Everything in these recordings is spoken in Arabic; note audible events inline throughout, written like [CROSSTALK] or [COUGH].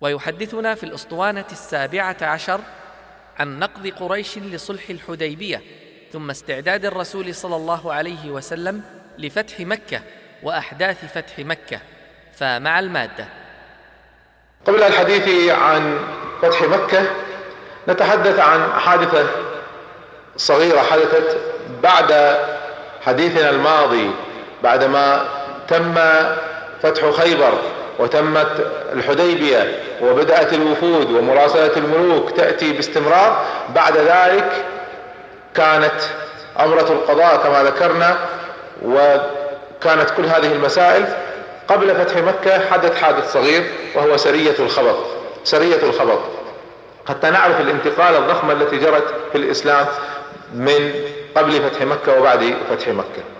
ويحدثنا في الأسطوانة السابعة عشر عن نقض قريش لصلح الحديبية ثم استعداد الرسول صلى الله عليه وسلم لفتح مكة وأحداث فتح مكة. فمع المادة. قبل الحديث عن فتح مكة نتحدث عن حادثة صغيرة حدثت بعد حديثنا الماضي بعدما تم فتح خيبر. وتمت الحديبية وبدأت الوفود ومراسلة الملوك تأتي باستمرار. بعد ذلك كانت أمرة القضاء كما ذكرنا وكانت كل هذه المسائل قبل فتح مكة حدث حادث صغير وهو سرية الخبط. سرية الخبط. حتى نعرف الانتقال الضخمه التي جرت في الإسلام من قبل فتح مكة وبعد فتح مكة.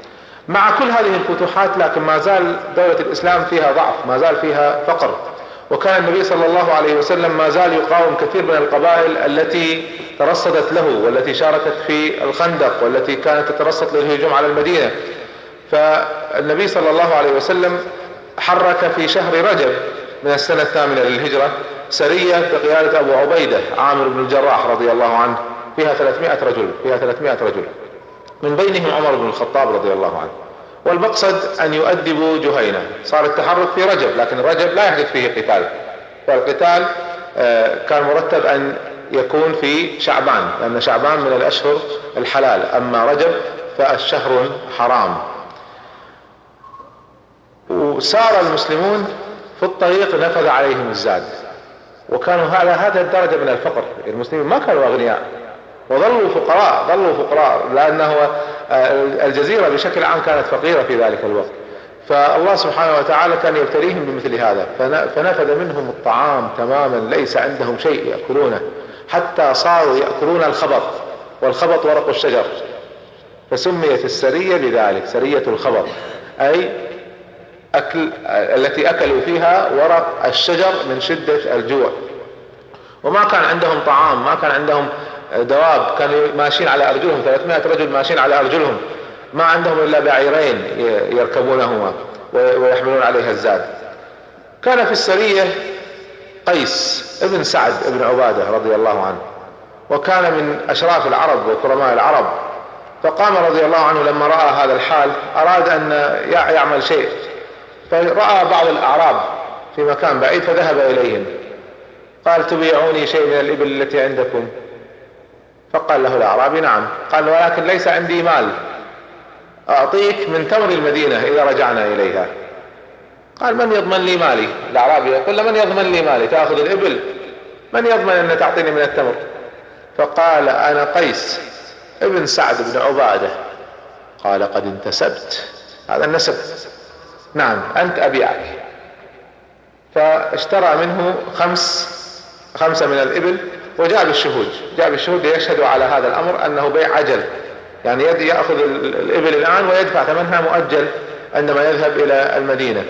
مع كل هذه الفتوحات لكن ما زال دولة الإسلام فيها ضعف ما زال فيها فقر. وكان النبي صلى الله عليه وسلم ما زال يقاوم كثير من القبائل التي ترصدت له والتي شاركت في الخندق والتي كانت تترصد للهجوم على المدينة. فالنبي صلى الله عليه وسلم حرك في شهر رجب من السنة الثامنة للهجرة سرية بقيادة أبو عبيدة عامر بن الجراح رضي الله عنه فيها 300 رجل فيها 300 رجل. من بينهم عمر بن الخطاب رضي الله عنه. والمقصد أن يؤدبوا جهينة. صار التحرك في رجب لكن رجب لا يحدث فيه قتال. فالقتال كان مرتب أن يكون في شعبان لأن شعبان من الأشهر الحلال. أما رجب فالشهر حرام. وسار المسلمون في الطريق نفذ عليهم الزاد. وكانوا على هذه الدرجة من الفقر. المسلمين ما كانوا أغنياء. وظلوا فقراء ظلوا فقراء لأنه الجزيرة بشكل عام كانت فقيرة في ذلك الوقت. فالله سبحانه وتعالى كان يبتليهم بمثل هذا. فنفذ منهم الطعام تماما ليس عندهم شيء يأكلونه حتى صاروا يأكلون الخبط والخبط ورق الشجر. فسميت السرية بذلك سرية الخبط. أي أكل التي أكلوا فيها ورق الشجر من شدة الجوع. وما كان عندهم طعام ما كان عندهم دواب كانوا ماشيين على أرجلهم 300 رجل ماشيين على أرجلهم. ما عندهم إلا بعيرين يركبونهما ويحملون عليها الزاد. كان في السرية قيس ابن سعد ابن عبادة رضي الله عنه وكان من أشراف العرب وكرماء العرب. فقام رضي الله عنه لما رأى هذا الحال أراد أن يعمل شيء. فرأى بعض الأعراب في مكان بعيد فذهب إليهم. قال تبيعوني شيء من الإبل التي عندكم؟ فقال له الأعرابي نعم. قال ولكن ليس عندي مال. أعطيك من تمر المدينة إذا رجعنا إليها. قال من يضمن لي مالي؟ الأعرابي يقول له من يضمن لي مالي؟ تأخذ الإبل. من يضمن أن تعطيني من التمر؟ فقال أنا قيس ابن سعد بن عبادة. قال قد انتسبت. هذا النسب. نعم أنت أبيعك. فاشترى منه خمس خمسة من الإبل. وجاء بالشهود. جاء بالشهود ليشهدوا على هذا الأمر أنه بيع عجل. يعني يأخذ الإبل الآن ويدفع ثمنها مؤجل عندما يذهب إلى المدينة.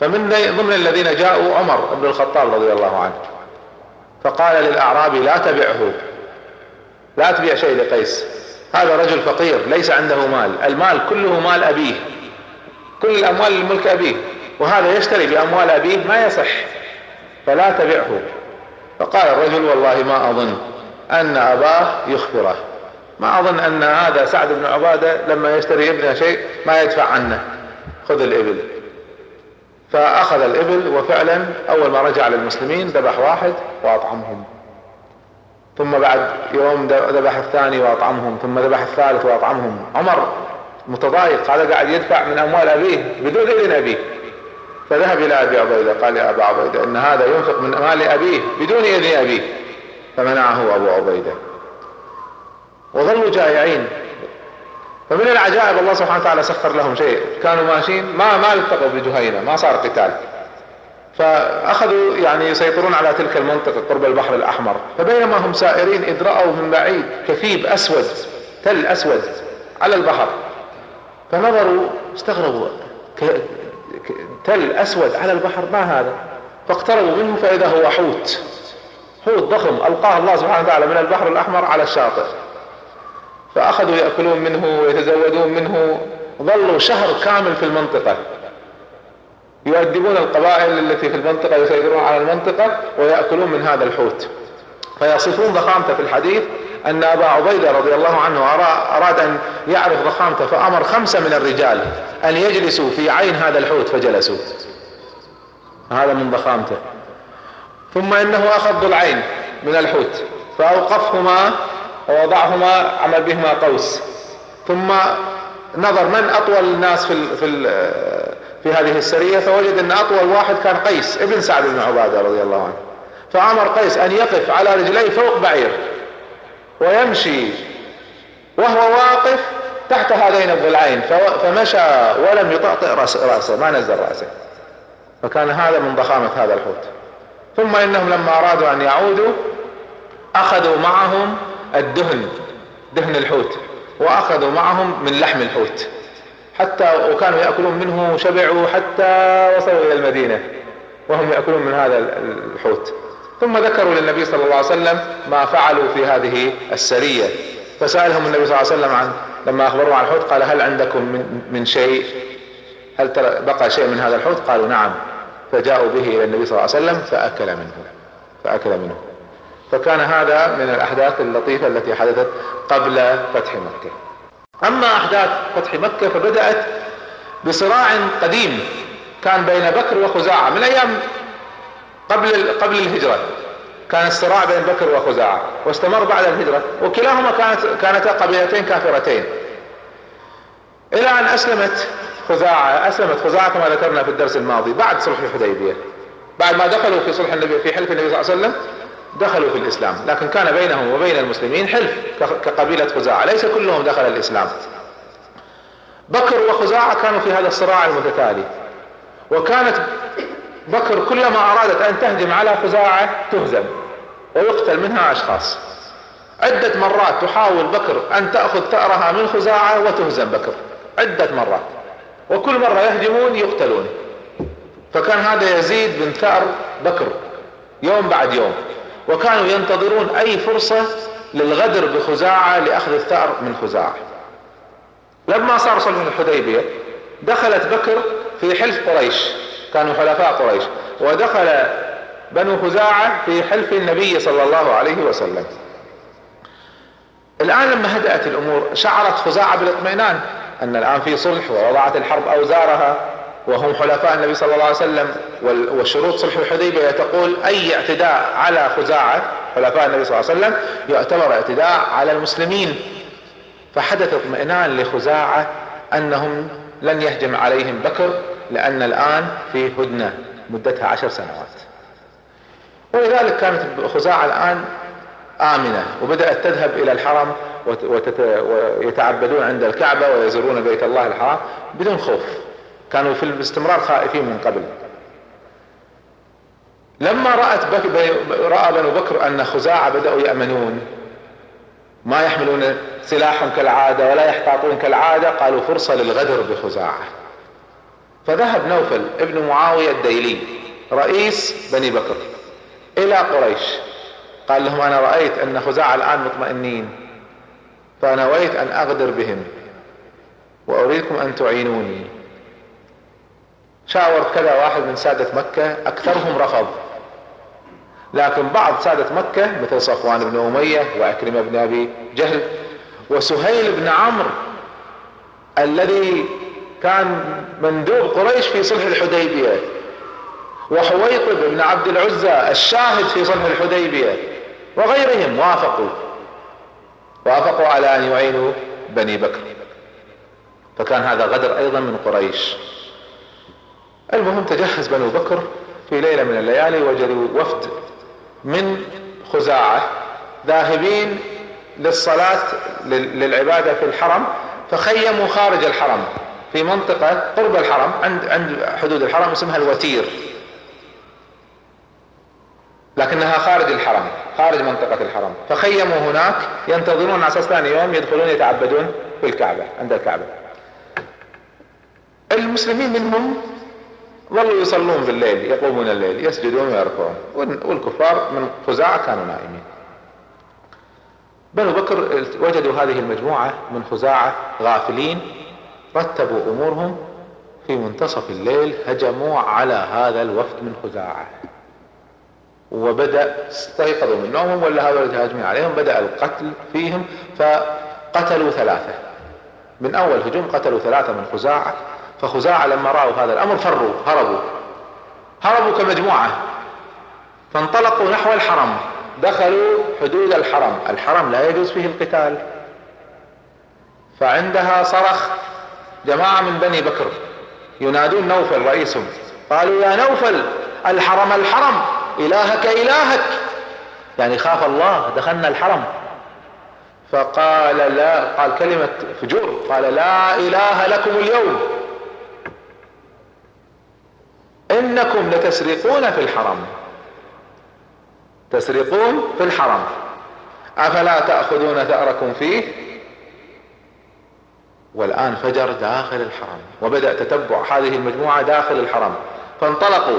فمن ضمن الذين جاءوا عمر بن الخطاب رضي الله عنه. فقال للأعرابي لا تبعه. لا تبيع شيء لقيس. هذا رجل فقير ليس عنده مال. المال كله مال أبيه. كل الأموال الملك أبيه. وهذا يشتري بأموال أبيه ما يصح. فلا تبعه. فقال الرجل والله ما أظن أن أباه يخبره. ما أظن أن هذا سعد بن عبادة لما يشتري ابنه شيء ما يدفع عنه. خذ الإبل. فأخذ الإبل وفعلا أول ما رجع للمسلمين ذبح واحد وأطعمهم. ثم بعد يوم ذبح الثاني وأطعمهم ثم ذبح الثالث وأطعمهم. عمر متضايق هذا قاعد يدفع من أموال أبيه بدون إذن أبيه. فذهب إلى أبي عبيدة قال يا أبا عبيدة إن هذا ينفق من مال أبيه بدون إذن أبيه. فمنعه أبو عبيدة. وظلوا جائعين. فمن العجائب الله سبحانه وتعالى سخر لهم شيء. كانوا ماشيين ما ما التقوا بجهينة ما صار قتال. فأخذوا يعني يسيطرون على تلك المنطقة قرب البحر الأحمر. فبينما هم سائرين إذ رأوا من بعيد كثيب أسود تل أسود على البحر. فنظروا استغربوا. تل أسود على البحر ما هذا؟ فاقتربوا منه فإذا هو حوت. حوت ضخم ألقاه الله سبحانه وتعالى من البحر الأحمر على الشاطئ. فأخذوا يأكلون منه ويتزودون منه. ظلوا شهر كامل في المنطقة. يؤدبون القبائل التي في المنطقة يسيطرون على المنطقة ويأكلون من هذا الحوت. فيصفون ضخامته في الحديث أن أبا عبيدة رضي الله عنه أراد أن يعرف ضخامته فأمر خمسة من الرجال أن يجلسوا في عين هذا الحوت فجلسوا. هذا من ضخامته. ثم إنه أخذ ضلعين من الحوت فأوقفهما ووضعهما عمل بهما قوس. ثم نظر من أطول الناس في في في هذه السرية فوجد أن أطول واحد كان قيس ابن سعد بن عبادة رضي الله عنه. فأمر قيس أن يقف على رجليه فوق بعير. ويمشي وهو واقف تحت هذين الضلعين فمشى ولم يطأطئ رأسه ما نزل رأسه. فكان هذا من ضخامة هذا الحوت. ثم إنهم لما أرادوا أن يعودوا أخذوا معهم الدهن دهن الحوت وأخذوا معهم من لحم الحوت. حتى وكانوا يأكلون منه شبعوا حتى وصلوا إلى المدينة وهم يأكلون من هذا الحوت. ثم ذكروا للنبي صلى الله عليه وسلم ما فعلوا في هذه السرية. فسألهم النبي صلى الله عليه وسلم عن لما أخبروا عن الحوت قال هل عندكم من, من شيء؟ هل بقى شيء من هذا الحوت؟ قالوا نعم. فجاءوا به إلى النبي صلى الله عليه وسلم فأكل منه. فأكل منه. فكان هذا من الأحداث اللطيفة التي حدثت قبل فتح مكة. أما أحداث فتح مكة فبدأت بصراع قديم كان بين بكر وخزاعة. من أيام قبل قبل الهجرة. كان الصراع بين بكر وخزاعة. واستمر بعد الهجرة. وكلاهما كانت كانتا قبيلتين كافرتين. إلى أن أسلمت خزاعة أسلمت خزاعة كما ذكرنا في الدرس الماضي بعد صلح الحديبية. بعد ما دخلوا في صلح النبي في حلف النبي صلى الله عليه وسلم دخلوا في الإسلام. لكن كان بينهم وبين المسلمين حلف كقبيلة خزاعة. ليس كلهم دخل الإسلام. بكر وخزاعة كانوا في هذا الصراع المتتالي. وكانت بكر كلما أرادت أن تهجم على خزاعة تهزم ويقتل منها أشخاص. عدة مرات تحاول بكر أن تأخذ ثأرها من خزاعة وتهزم بكر. عدة مرات. وكل مرة يهجمون يقتلون. فكان هذا يزيد من ثأر بكر يوم بعد يوم. وكانوا ينتظرون أي فرصة للغدر بخزاعة لأخذ الثأر من خزاعة لما صار صلح الحديبية دخلت بكر في حلف قريش. كانوا حلفاء قريش. ودخل بنو خزاعة في حلف النبي صلى الله عليه وسلم. الآن لما هدأت الأمور شعرت خزاعة بالاطمئنان أن الآن في صلح ووضعت الحرب أوزارها وهم حلفاء النبي صلى الله عليه وسلم وشروط صلح الحديبية تقول أي اعتداء على خزاعة حلفاء النبي صلى الله عليه وسلم يعتبر اعتداء على المسلمين. فحدث اطمئنان لخزاعة أنهم لن يهجم عليهم بكر لأن الآن في هدنة مدتها عشر سنوات. ولذلك كانت خزاعة الآن آمنة وبدأت تذهب إلى الحرم ويتعبدون عند الكعبة ويزورون بيت الله الحرام بدون خوف. كانوا في الاستمرار خائفين من قبل. لما رأت بك رأى بنو بكر أن خزاعة بدأوا يأمنون. ما يحملون سلاحهم كالعادة ولا يحتاطون كالعادة قالوا فرصة للغدر بخزاعة. فذهب نوفل ابن معاوية الديلي رئيس بني بكر إلى قريش. قال لهم أنا رأيت أن خزاعة الآن مطمئنين فنويت أن أغدر بهم وأريدكم أن تعينوني. شاور كذا واحد من سادة مكة أكثرهم رفض. لكن بعض سادة مكة مثل صفوان بن أمية وعكرمة بن أبي جهل وسهيل بن عمرو الذي كان مندوب قريش في صلح الحديبية وحويطب بن عبد العزى الشاهد في صلح الحديبية وغيرهم وافقوا وافقوا على أن يعينوا بني بكر. فكان هذا غدر أيضا من قريش. المهم تجهز بنو بكر في ليلة من الليالي وجدوا وفد من خزاعة ذاهبين للصلاة للعبادة في الحرم فخيموا خارج الحرم. في منطقة قرب الحرم عند عند حدود الحرم اسمها الوتير. لكنها خارج الحرم خارج منطقة الحرم. فخيموا هناك ينتظرون على أساس ثاني يوم يدخلون يتعبدون في الكعبة عند الكعبة. المسلمين منهم ظلوا يصلون بالليل يقومون الليل يسجدون ويركعون. والكفار من خزاعة كانوا نائمين. بنو بكر وجدوا هذه المجموعة من خزاعة غافلين. رتبوا أمورهم في منتصف الليل هجموا على هذا الوفد من خزاعة. وبدأ استيقظوا من نومهم ولا هذول الهاجمين عليهم بدأ القتل فيهم فقتلوا ثلاثة. من أول هجوم قتلوا ثلاثة من خزاعة فخزاعة لما رأوا هذا الأمر فروا هربوا. هربوا كمجموعة. فانطلقوا نحو الحرم. دخلوا حدود الحرم. الحرم لا يجوز فيه القتال. فعندها صرخ جماعة من بني بكر ينادون نوفل رئيسهم. قالوا يا نوفل الحرم الحرم إلهك إلهك. يعني خاف الله دخلنا الحرم. فقال لا قال كلمة فجور قال لا إله لكم اليوم. إنكم لتسرقون في الحرم. تسرقون في الحرم. أفلا تأخذون ثأركم فيه؟ والآن فجر داخل الحرم وبدأ تتبع هذه المجموعة داخل الحرم. فانطلقوا.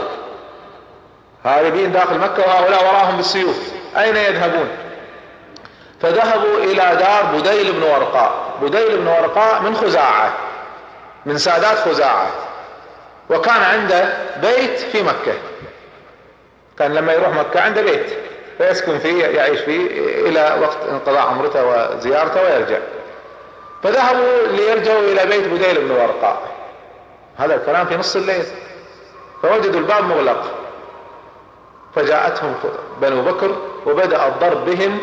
هاربين داخل مكة وهؤلاء وراهم بالسيوف. أين يذهبون؟ فذهبوا إلى دار بديل بن ورقاء. بديل بن ورقاء من خزاعة من سادات خزاعة. وكان عنده بيت في مكة. كان لما يروح مكة عنده بيت فيسكن فيه يعيش فيه إلى وقت انقضاء عمرته وزيارته ويرجع. فذهبوا ليرجعوا إلى بيت بديل بن ورقاء هذا الكلام في نص الليل. فوجدوا الباب مغلق. فجاءتهم بنو بكر وبدأ الضرب بهم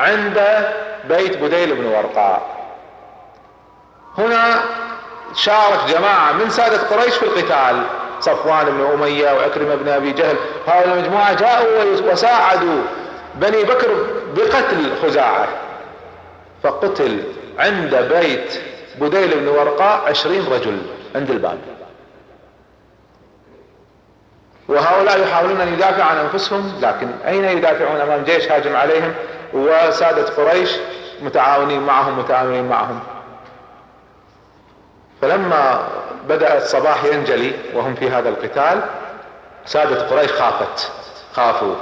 عند بيت بديل بن ورقاء هنا شارك جماعة من سادة قريش في القتال. صفوان بن أمية وعكرمة بن أبي جهل. هؤلاء المجموعة جاءوا وساعدوا بني بكر بقتل خزاعة. فقتل عند بيت بديل بن ورقاء عشرين رجل عند الباب. وهؤلاء يحاولون أن يدافعوا عن أنفسهم لكن أين يدافعون أمام جيش هاجم عليهم وسادة قريش متعاونين معهم متعاونين معهم؟ فلما بدأ الصباح ينجلي وهم في هذا القتال سادة قريش خافت خافوا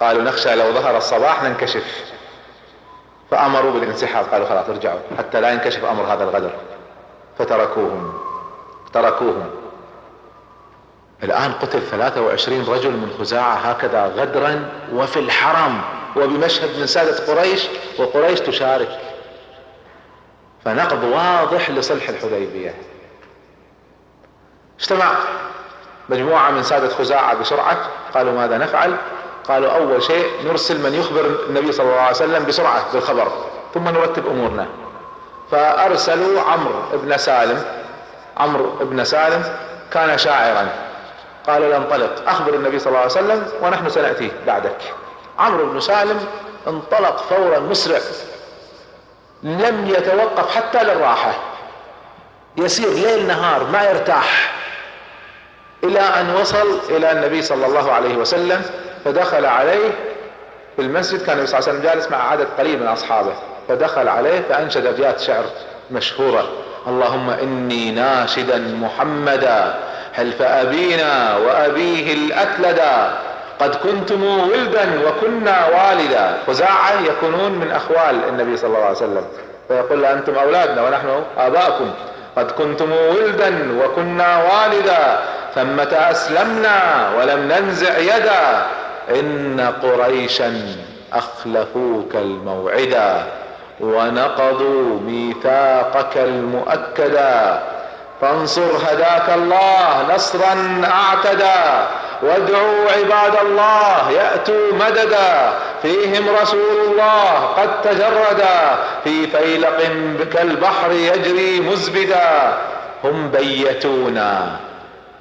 قالوا نخشى لو ظهر الصباح ننكشف. فأمروا بالانسحاب قالوا خلاص ارجعوا حتى لا ينكشف أمر هذا الغدر. فتركوهم تركوهم. الآن قتل 23 رجل من خزاعة هكذا غدرا وفي الحرم وبمشهد من سادة قريش وقريش تشارك. فنقض واضح لصلح الحديبية. اجتمع مجموعة من سادة خزاعة بسرعة قالوا ماذا نفعل؟ قالوا أول شيء نرسل من يخبر النبي صلى الله عليه وسلم بسرعة بالخبر ثم نرتب أمورنا. فأرسلوا عمرو بن سالم عمرو بن سالم كان شاعرا. قال انطلق أخبر النبي صلى الله عليه وسلم ونحن سنأتي بعدك. عمرو بن سالم انطلق فورا مسرع لم يتوقف حتى للراحة. يسير ليل نهار ما يرتاح إلى أن وصل إلى النبي صلى الله عليه وسلم. فدخل عليه في المسجد كان النبي صلى الله عليه وسلم جالس مع عدد قليل من أصحابه فدخل عليه فأنشد أبيات شعر مشهورة اللهم إني ناشدا محمدا حلف ابينا وأبيه الاكلدا قد كنتم ولدا وكنا والدا خزاعة يكونون من أخوال النبي صلى الله عليه وسلم. فيقول أنتم أولادنا ونحن آباؤكم قد كنتم ولدا وكنا والدا ثمة أسلمنا ولم ننزع يدا. إن قريشا أخلفوك الموعدا ونقضوا ميثاقك المؤكدا. فانصر هداك الله نصرا اعتدى وادعوا عباد الله يأتوا مددا. فيهم رسول الله قد تجردا. في فيلق كالبحر يجري مزبدا. هم بيتونا.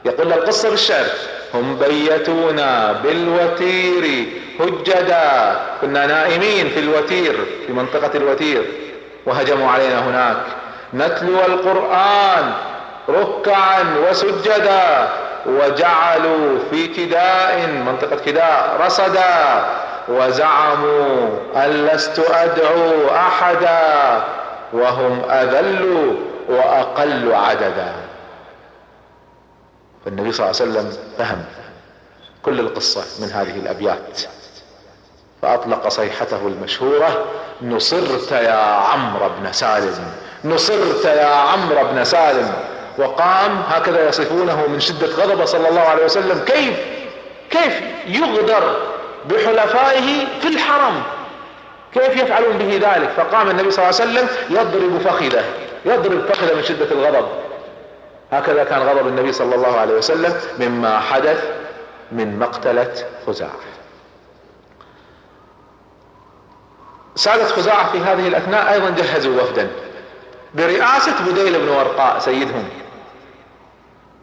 يقول القصة بالشعر. هم بيتونا بالوتير. هجدا. كنا نائمين في الوتير في منطقة الوتير. وهجموا علينا هناك. نتلو القرآن ركعا وسجدا. وجعلوا في كداء منطقة كداء رصدا. وزعموا أن لست أدعو أحدا. وهم أذل وأقل عددا. فالنبي صلى الله عليه وسلم فهم كل القصة من هذه الأبيات. فأطلق صيحته المشهورة نصرت يا عمرو بن سالم نصرت يا عمرو بن سالم. وقام هكذا يصفونه من شدة غضبه صلى الله عليه وسلم. كيف؟ كيف يغدر بحلفائه في الحرم؟ كيف يفعلون به ذلك؟ فقام النبي صلى الله عليه وسلم يضرب فخذه يضرب فخذه من شدة الغضب. هكذا كان غضب النبي صلى الله عليه وسلم مما حدث من مقتلة خزاعة. سادة خزاعة في هذه الأثناء أيضا جهزوا وفدا برئاسة بديل بن ورقاء سيدهم.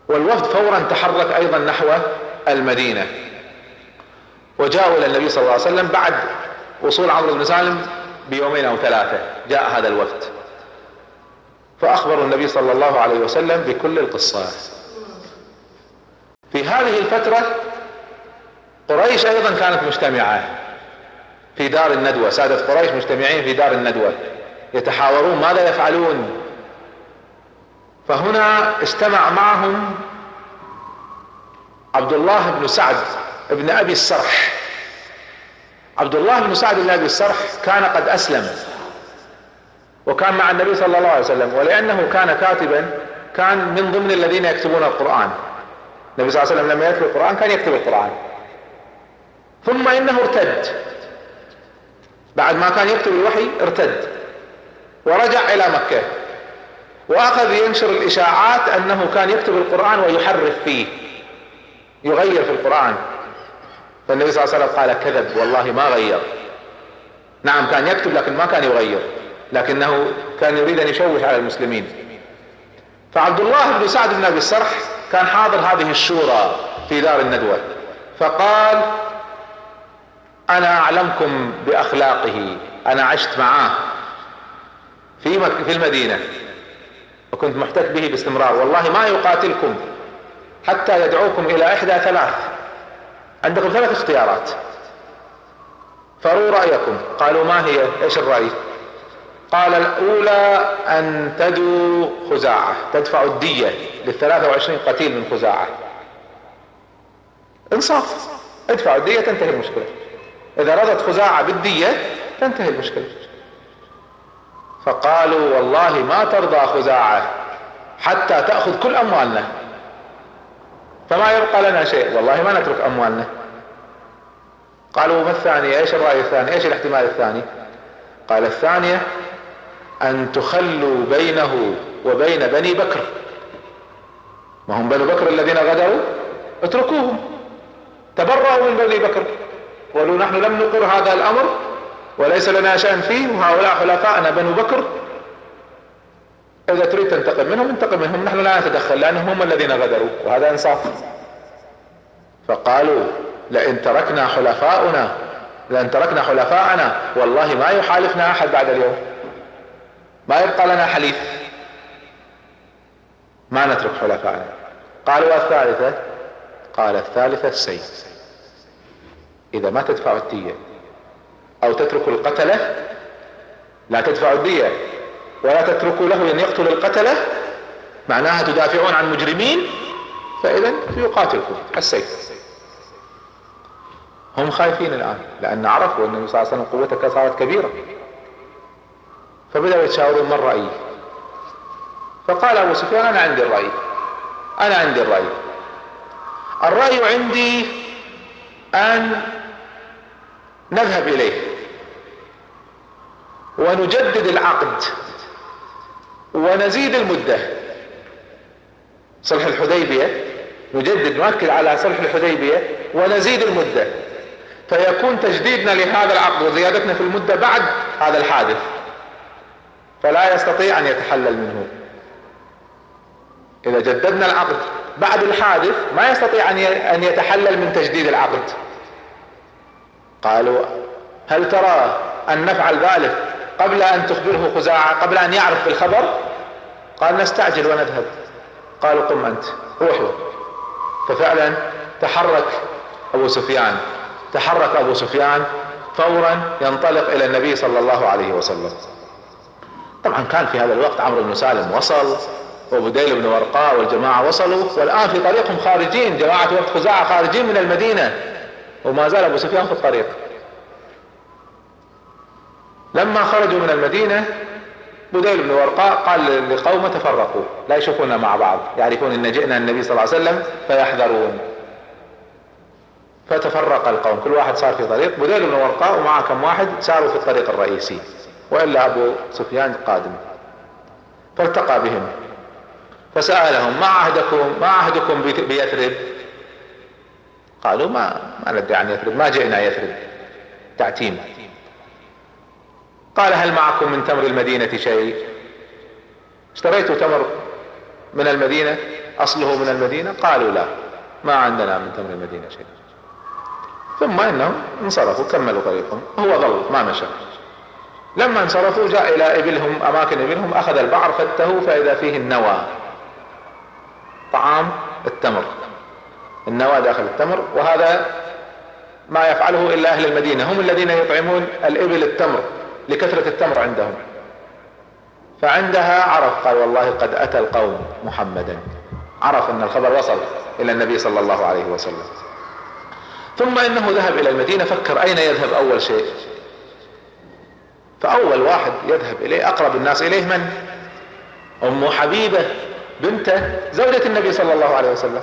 والوفد فورا تحرك أيضا نحو المدينة. وجاءوا إلى النبي صلى الله عليه وسلم بعد وصول عمرو بن سالم بيومين أو ثلاثة. جاء هذا الوفد. فأخبروا النبي صلى الله عليه وسلم بكل القصة في هذه الفترة قريش أيضا كانت مجتمعة في دار الندوة سادة قريش مجتمعين في دار الندوة يتحاورون ماذا يفعلون. فهنا اجتمع معهم عبد الله بن سعد بن أبي السرح. عبد الله بن سعد بن أبي السرح كان قد أسلم. وكان مع النبي صلى الله عليه وسلم ولأنه كان كاتبا كان من ضمن الذين يكتبون القرآن. النبي صلى الله عليه وسلم لما يتلو القرآن كان يكتب القرآن. ثم إنه ارتد. بعد ما كان يكتب الوحي ارتد. ورجع إلى مكة. وأخذ ينشر الإشاعات أنه كان يكتب القرآن ويحرف فيه. يغير في القرآن. فالنبي صلى الله عليه وسلم قال كذب والله ما غير. نعم كان يكتب لكن ما كان يغير. لكنه كان يريد أن يشوش على المسلمين. فعبد الله بن سعد بن أبي السرح كان حاضر هذه الشورى في دار الندوة. فقال أنا أعلمكم بأخلاقه أنا عشت معاه في. في المدينة وكنت محتك به باستمرار. والله ما يقاتلكم حتى يدعوكم إلى إحدى ثلاث عندكم ثلاث اختيارات. فروا رأيكم. قالوا ما هي؟ إيش الرأي؟ قال الأولى أن تدوا خزاعة تدفعوا الدية للثلاثة وعشرين قتيل من خزاعة. انصاف. ادفعوا الدية تنتهي المشكلة. إذا رضت خزاعة بالدية تنتهي المشكلة. فقالوا والله ما ترضى خزاعة حتى تأخذ كل أموالنا. فما يبقى لنا شيء؟ والله ما نترك أموالنا. قالوا ما الثانية؟ إيش الرأي الثاني؟ إيش الاحتمال الثاني؟ قال الثانية أن تخلوا بينه وبين بني بكر. ما هم بني بكر الذين غدروا؟ اتركوهم. تبرأوا من بني بكر. قالوا نحن لم نقر هذا الأمر وليس لنا شأن فيه وهؤلاء خلفاءنا بنو بكر. إذا تريد تنتقم منهم انتقم منهم. نحن لا نتدخل لأنهم هم الذين غدروا وهذا إنصاف. فقالوا لئن تركنا حلفاؤنا لئن تركنا حلفاءنا والله ما يحالفنا أحد بعد اليوم. ما يبقى لنا حليف. ما نترك حلفاءنا. قالوا الثالثة؟ قال الثالثة السيف. إذا ما تدفع الدية أو تتركوا القتلة لا تدفعوا الدية ولا تتركوا له أن يقتل القتلة معناها تدافعون عن مجرمين فاذا يقاتلكم السيف. هم خايفين الآن لأن عرفوا أن النبي صلى الله عليه وسلم قوته صارت كبيرة. فبدأوا يتشاورون ما الرأي؟ فقال أبو سفيان أنا عندي الرأي. أنا عندي الرأي. الرأي عندي أن نذهب إليه ونجدد العقد ونزيد المدة. صلح الحديبية نجدد نؤكد على صلح الحديبية ونزيد المدة. فيكون تجديدنا لهذا العقد وزيادتنا في المدة بعد هذا الحادث. فلا يستطيع أن يتحلل منه. إذا جددنا العقد بعد الحادث ما يستطيع أن يتحلل من تجديد العقد. قالوا هل ترى أن نفعل ذلك قبل أن تخبره خزاعة قبل أن يعرف بالخبر؟ قال نستعجل ونذهب. قالوا قم أنت روحوا ففعلا تحرك أبو سفيان تحرك أبو سفيان فورا ينطلق إلى النبي صلى الله عليه وسلم. طبعا كان في هذا الوقت عمرو بن سالم وصل وبديل بن ورقاء والجماعة وصلوا والآن في طريقهم خارجين جماعة وقت خزاعة خارجين من المدينة وما زال أبو سفيان في الطريق. لما خرجوا من المدينة بديل بن ورقاء قال لقومه تفرقوا لا يشوفونا مع بعض يعرفون إن جئنا النبي صلى الله عليه وسلم فيحذرون. فتفرق القوم كل واحد صار في طريق بديل بن ورقاء ومعه كم واحد ساروا في الطريق الرئيسي. وإلا أبو سفيان قادم. فالتقى بهم. فسألهم ما عهدكم ما عهدكم بيثرب؟ قالوا ما ما ندري عن يثرب ما جئنا يثرب. تعتيم. قال هل معكم من تمر المدينة شيء؟ اشتريتوا تمر من المدينة أصله من المدينة. قالوا لا ما عندنا من تمر المدينة شيء. ثم إنهم انصرفوا كملوا طريقهم هو ظل ما مشى. لما انصرفوا جاء إلى إبلهم أماكن إبلهم أخذ البعر فته فإذا فيه النوى طعام التمر. النوى داخل التمر وهذا ما يفعله إلا أهل المدينة هم الذين يطعمون الإبل التمر لكثرة التمر عندهم. فعندها عرف قال والله قد أتى القوم محمدا. عرف أن الخبر وصل إلى النبي صلى الله عليه وسلم. ثم إنه ذهب إلى المدينة فكر أين يذهب أول شيء؟ فأول واحد يذهب إليه أقرب الناس إليه من؟ أم حبيبة بنته زوجة النبي صلى الله عليه وسلم.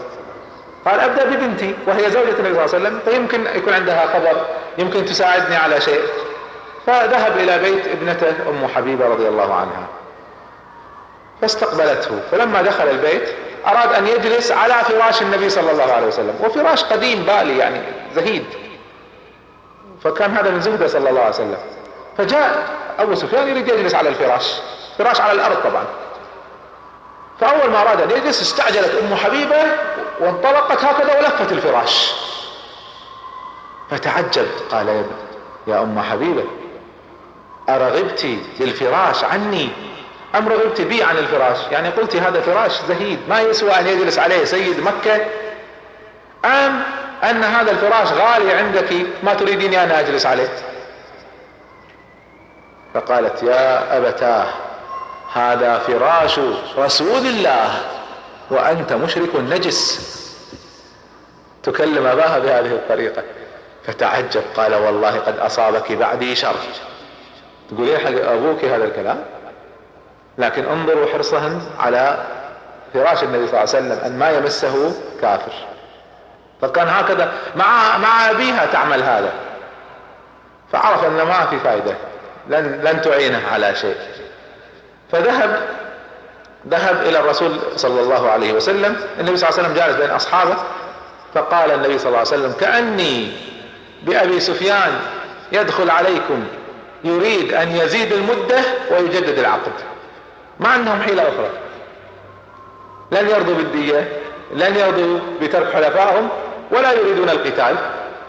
قال أبدأ ببنتي وهي زوجة النبي صلى الله عليه وسلم فيمكن يكون عندها خبر يمكن تساعدني على شيء. فذهب إلى بيت ابنته أم حبيبة رضي الله عنها. فاستقبلته. فلما دخل البيت أراد أن يجلس على فراش النبي صلى الله عليه وسلم. وفراش قديم بالي يعني زهيد. فكان هذا من زهدة صلى الله عليه وسلم. فجاء أبو سفيان يريد يجلس على الفراش. فراش على الأرض طبعا. فأول ما أراد أن يجلس استعجلت أم حبيبة وانطلقت هكذا ولفت الفراش. فتعجب قال يا أم حبيبة ارغبت للفراش عني؟ أم رغبت بي عن الفراش؟ يعني قلت هذا فراش زهيد ما يسوى أن يجلس عليه سيد مكة. أم أن هذا الفراش غالي عندك ما تريدين أن أجلس عليه؟ فقالت يا أبتاه هذا فراش رسول الله وأنت مشرك نجس. تكلم اباها بهذه الطريقة. فتعجب قال والله قد أصابك بعدي شر. تقول إيه حق أبوك هذا الكلام؟ لكن انظروا حرصهن على فراش النبي صلى الله عليه وسلم أن ما يمسه كافر. فكان هكذا مع مع أبيها تعمل هذا. فعرف أن ما في فائده لن لن تعينه على شيء. فذهب ذهب إلى الرسول صلى الله عليه وسلم. النبي صلى الله عليه وسلم جالس بين أصحابه فقال النبي صلى الله عليه وسلم كأني بأبي سفيان يدخل عليكم يريد أن يزيد المدة ويجدد العقد. ما عندهم حيلة أخرى. لن يرضوا بالدية لن يرضوا بترك حلفائهم ولا يريدون القتال.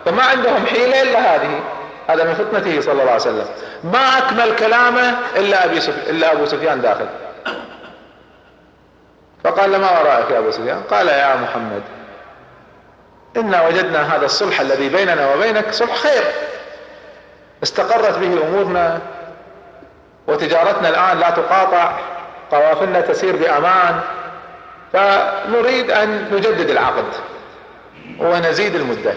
فما عندهم حيلة إلا هذه. هذا من فطنته صلى الله عليه وسلم. ما أكمل كلامه إلا أبي سفيان إلا أبو سفيان داخل. فقال ما وراءك يا أبو سفيان؟ قال يا محمد إنا وجدنا هذا الصلح الذي بيننا وبينك صلح خير. استقرت به أمورنا وتجارتنا الآن لا تقاطع قوافلنا تسير بأمان فنريد أن نجدد العقد ونزيد المدة.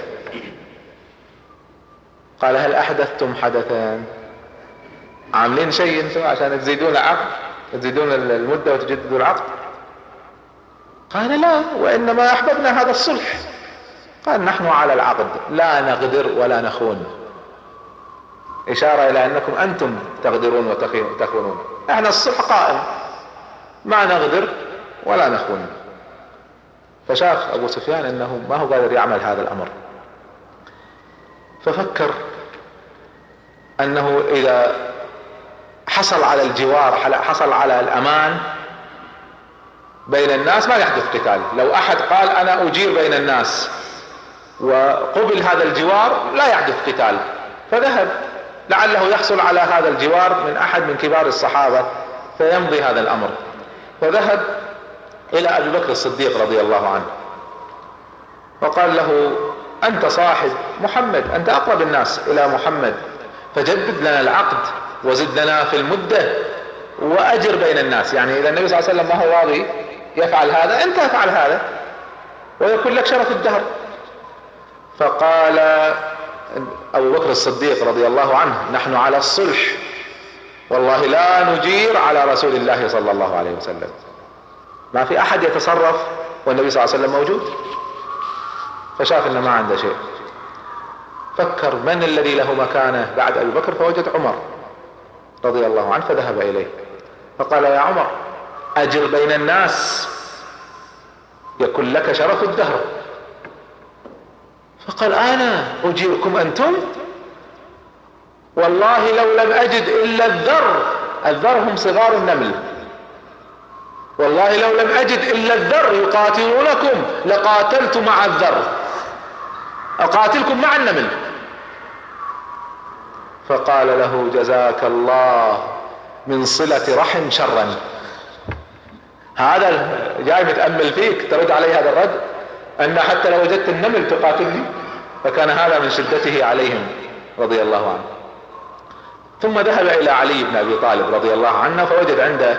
قال هل أحدثتم حدثا؟ عاملين شيء أنتم عشان تزيدون العقد تزيدون المدة وتجددوا العقد قال لا وإنما أحببنا هذا الصلح. قال نحن على العقد لا نغدر ولا نخون. إشارة إلى أنكم أنتم تغدرون وتخونون إحنا الصلح قائم. ما نغدر ولا نخون. فشاف أبو سفيان إنه ما هو قادر يعمل هذا الأمر. ففكر أنه إذا حصل على الجوار حصل على الأمان بين الناس ما يحدث قتال. لو أحد قال أنا أجير بين الناس وقبل هذا الجوار لا يحدث قتال. فذهب لعله يحصل على هذا الجوار من أحد من كبار الصحابة فيمضي هذا الأمر. فذهب إلى أبي بكر الصديق رضي الله عنه وقال له أنت صاحب محمد أنت أقرب الناس إلى محمد فجدد لنا العقد. وزد لنا في المدة وأجر بين الناس. يعني إذا النبي صلى الله عليه وسلم ما هو راضي يفعل هذا أنت افعل هذا. ويكون لك شرف الدهر. فقال أبو بكر الصديق رضي الله عنه نحن على الصلح. والله لا نجير على رسول الله صلى الله عليه وسلم. ما في أحد يتصرف والنبي صلى الله عليه وسلم موجود. فشاف إنه ما عنده شيء. فكر من الذي له مكانة بعد أبي بكر فوجد عمر. رضي الله عنه فذهب إليه. فقال يا عمر أجر بين الناس يكن لك شرف الدهر. فقال أنا أجيركم أنتم؟ والله لو لم أجد إلا الذر الذر هم صغار النمل. والله لو لم أجد إلا الذر يقاتلونكم لقاتلت مع الذر. أقاتلكم مع النمل. فقال له جزاك الله من صلة رحم شرا. هذا جاي متأمل فيك ترد علي هذا الرد؟ أن حتى لو وجدت النمل تقاتلني فكان هذا من شدته عليهم رضي الله عنه. ثم ذهب إلى علي بن أبي طالب رضي الله عنه فوجد عنده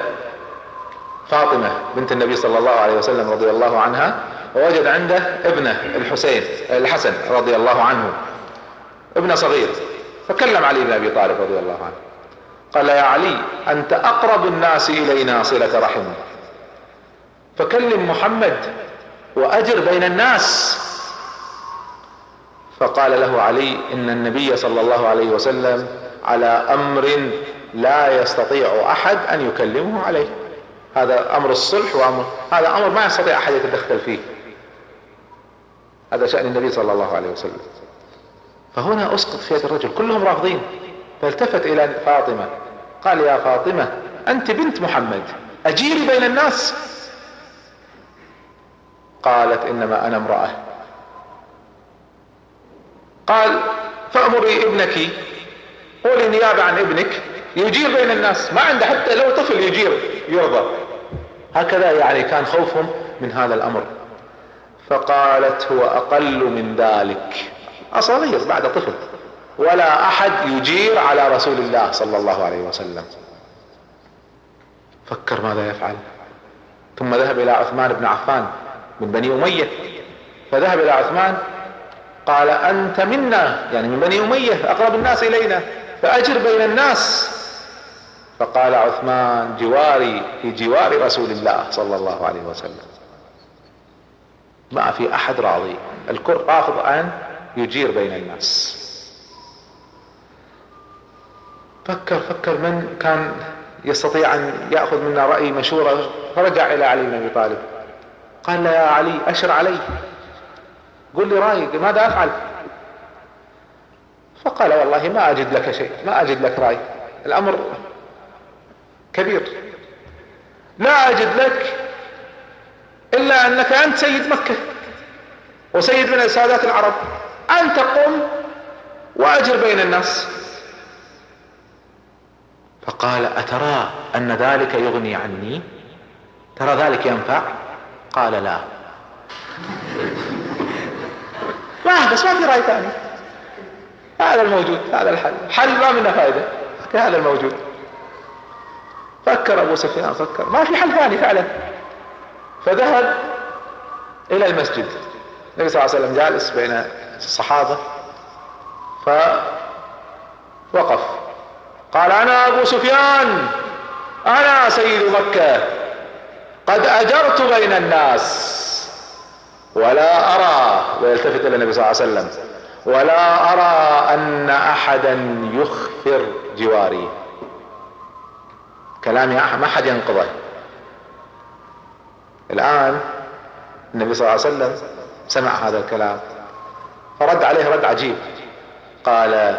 فاطمة بنت النبي صلى الله عليه وسلم رضي الله عنها ووجد عنده ابنه الحسين الحسن رضي الله عنه ابن صغير. فكلم علي بن أبي طالب رضي الله عنه. قال يا علي أنت أقرب الناس إلينا صلة رحم. فكلم محمد وأجر بين الناس. فقال له علي إن النبي صلى الله عليه وسلم على أمر لا يستطيع أحد أن يكلمه عليه. هذا أمر الصلح وأمر هذا أمر ما يستطيع أحد يتدخل فيه. هذا شأن النبي صلى الله عليه وسلم. فهنا أسقط في يد الرجل. كلهم رافضين فالتفت إلى فاطمة. قال يا فاطمة أنت بنت محمد. أجيري بين الناس؟ قالت إنما أنا امرأة. قال فأمري ابنك. قولي نيابة عن ابنك. يجير بين الناس. ما عنده حتى لو طفل يجير يرضى. هكذا يعني كان خوفهم من هذا الأمر. فقالت هو أقل من ذلك. اصغر بعد طفل. ولا أحد يجير على رسول الله صلى الله عليه وسلم. فكر ماذا يفعل. ثم ذهب إلى عثمان بن عفان من بني أمية. فذهب إلى عثمان قال أنت منا يعني من بني أمية أقرب الناس إلينا فأجر بين الناس. فقال عثمان جواري في جوار رسول الله صلى الله عليه وسلم. ما في أحد راضي. الكل رافض أن يجير بين الناس. فكر فكر من كان يستطيع أن يأخذ منا رأي مشوره فرجع إلى علي بن أبي طالب. قال له يا علي أشر علي. قل لي رأيك ماذا أفعل؟ فقال والله ما أجد لك شيء ما أجد لك رأي. الأمر كبير. لا أجد لك إلا أنك أنت سيد مكة وسيد من سادات العرب. انت قم وأجر بين الناس. فقال أترى أن ذلك يغني عني؟ ترى ذلك ينفع؟ قال لا. [LAUGHS] ما بس ما في رأي ثاني. هذا الموجود هذا الحل. حل ما منه فائدة. هذا الموجود. فكر أبو سفيان فكر. ما في حل ثاني فعلا. فذهب إلى المسجد. النبي صلى الله عليه وسلم جالس بين الصحابة فوقف. قال أنا أبو سفيان أنا سيد مكة قد أجرت بين الناس ولا ارى ويلتفت إلى النبي صلى الله عليه وسلم ولا أرى أن احدا يخفر جواري. كلامي ما احد ينقضه. الآن النبي صلى الله عليه وسلم سمع هذا الكلام. فرد عليه رد عجيب. قال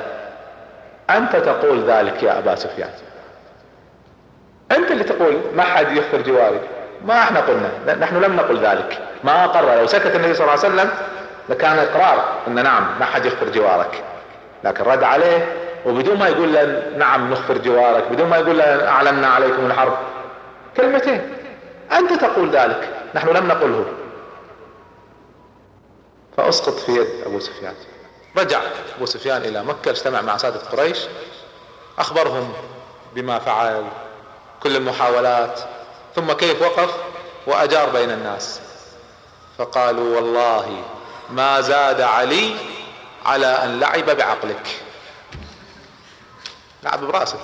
أنت تقول ذلك يا أبا سفيان. أنت اللي تقول ما حد يخفر جواري ما إحنا قلنا نحن لم نقل ذلك. ما اقر لو سكت النبي صلى الله عليه وسلم لكان إقرار إن نعم ما حد يخفر جوارك. لكن رد عليه وبدون ما يقول له نعم نخفر جوارك بدون ما يقول له أعلنا عليكم الحرب. كلمتين. أنت تقول ذلك. نحن لم نقله. فأسقط في يد أبو سفيان. رجع أبو سفيان إلى مكة اجتمع مع سادة قريش. أخبرهم بما فعل كل المحاولات. ثم كيف وقف؟ وأجار بين الناس. فقالوا والله ما زاد علي على أن لعب بعقلك. لعب برأسك.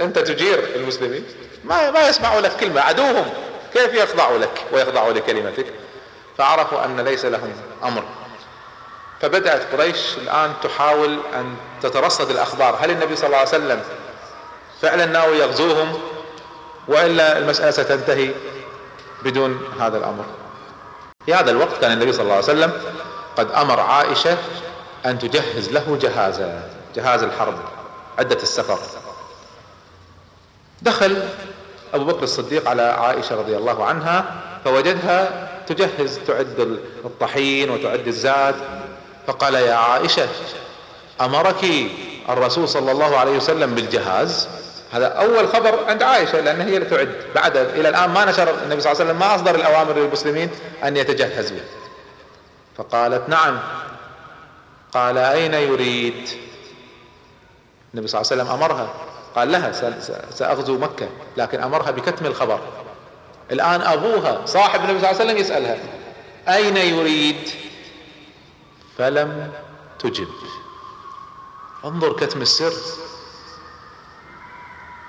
أنت تجير المسلمين. ما ما يسمعوا لك كلمة عدوهم. كيف يخضعوا لك؟ ويخضعوا لكلمتك؟ فعرفوا أن ليس لهم أمر. فبدأت قريش الآن تحاول أن تترصد الأخبار. هل النبي صلى الله عليه وسلم فعلا ناوي يغزوهم؟ وإلا المسألة ستنتهي بدون هذا الأمر. في هذا الوقت كان النبي صلى الله عليه وسلم قد أمر عائشة أن تجهز له جهازا جهاز الحرب عدة السفر. دخل أبو بكر الصديق على عائشة رضي الله عنها فوجدها تجهز تعد الطحين وتعد الزاد. فقال يا عائشة أمرك الرسول صلى الله عليه وسلم بالجهاز؟ هذا أول خبر عند عائشة لأن هي اللي تعد. بعد إلى الآن ما نشر النبي صلى الله عليه وسلم ما أصدر الأوامر للمسلمين أن يتجهزوا فقالت نعم. قال أين يريد؟ النبي صلى الله عليه وسلم أمرها. قال لها سأغزو مكة لكن أمرها بكتم الخبر. الآن أبوها صاحب النبي صلى الله عليه وسلم يسألها أين يريد؟ فلم تجب. انظر كتم السر.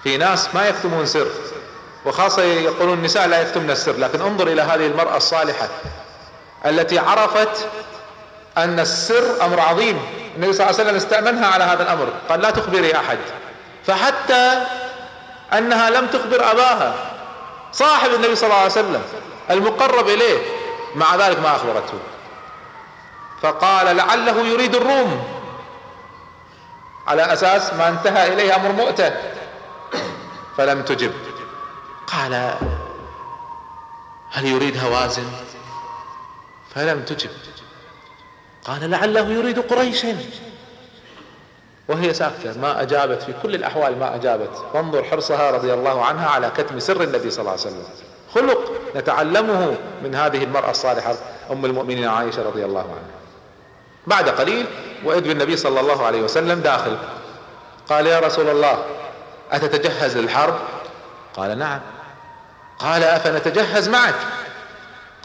في ناس ما يكتمون سر وخاصة يقولون النساء لا يكتمن السر لكن انظر إلى هذه المرأة الصالحة التي عرفت أن السر أمر عظيم. النبي صلى الله عليه وسلم استأمنها على هذا الأمر قال لا تخبري أحد. فحتى أنها لم تخبر أباها صاحب النبي صلى الله عليه وسلم المقرب إليه. مع ذلك ما أخبرته. فقال لعله يريد الروم. على أساس ما انتهى إليه أمر مؤتة. فلم تجب. قال هل يريد هوازن؟ فلم تجب. قال لعله يريد قريشا وهي ساكتة ما أجابت في كل الأحوال ما أجابت. فانظر حرصها رضي الله عنها على كتم سر النبي صلى الله عليه وسلم. خلق نتعلمه من هذه المرأة الصالحة أم المؤمنين عائشة رضي الله عنها. بعد قليل وإذ بالنبي صلى الله عليه وسلم داخل. قال يا رسول الله أتتجهز للحرب؟ قال نعم. قال أفنتجهز معك؟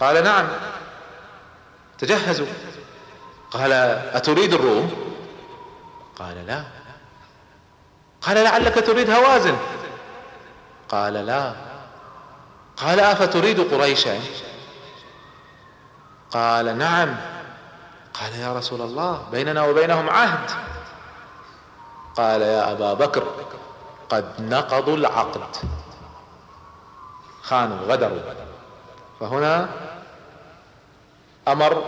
قال نعم. تجهزوا. قال أتريد الروم؟ قال لا. قال لعلك تريد هوازن. قال لا. قال أفتريد قريشا؟ قال نعم. قال يا رسول الله بيننا وبينهم عهد. قال يا أبا بكر قد نقضوا العقد. خانوا غدروا. فهنا أمر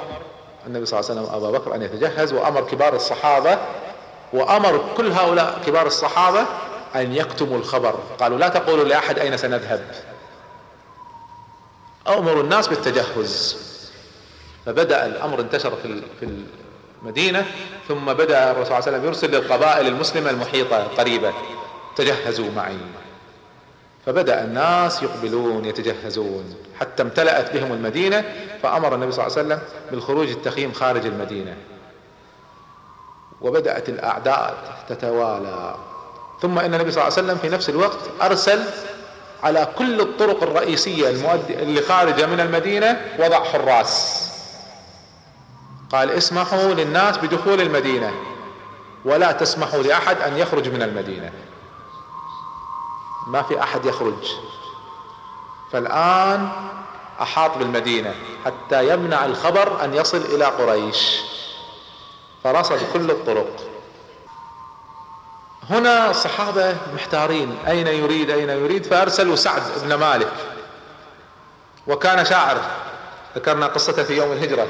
النبي صلى الله عليه وسلم ابا بكر أن يتجهز وأمر كبار الصحابة وأمر كل هؤلاء كبار الصحابة أن يكتموا الخبر. قالوا لا تقولوا لأحد أين سنذهب. امروا الناس بالتجهز. فبدأ الأمر انتشر في في المدينة ثم بدأ الرسول صلى الله عليه وسلم يرسل للقبائل المسلمة المحيطة القريبه تجهزوا معي. فبدأ الناس يقبلون يتجهزون. حتى امتلأت بهم المدينة فأمر النبي صلى الله عليه وسلم بالخروج التخييم خارج المدينة. وبدأت الأعداء تتوالى. ثم إن النبي صلى الله عليه وسلم في نفس الوقت أرسل على كل الطرق الرئيسية اللي خارجة من المدينة وضع حراس. قال اسمحوا للناس بدخول المدينة ولا تسمحوا لأحد أن يخرج من المدينة. ما في أحد يخرج. فالآن أحاط بالمدينة حتى يمنع الخبر أن يصل إلى قريش. فرصد كل الطرق. هنا الصحابة محتارين أين يريد؟ أين يريد؟ فارسلوا سعد بن مالك. وكان شاعر ذكرنا قصته في يوم الهجرة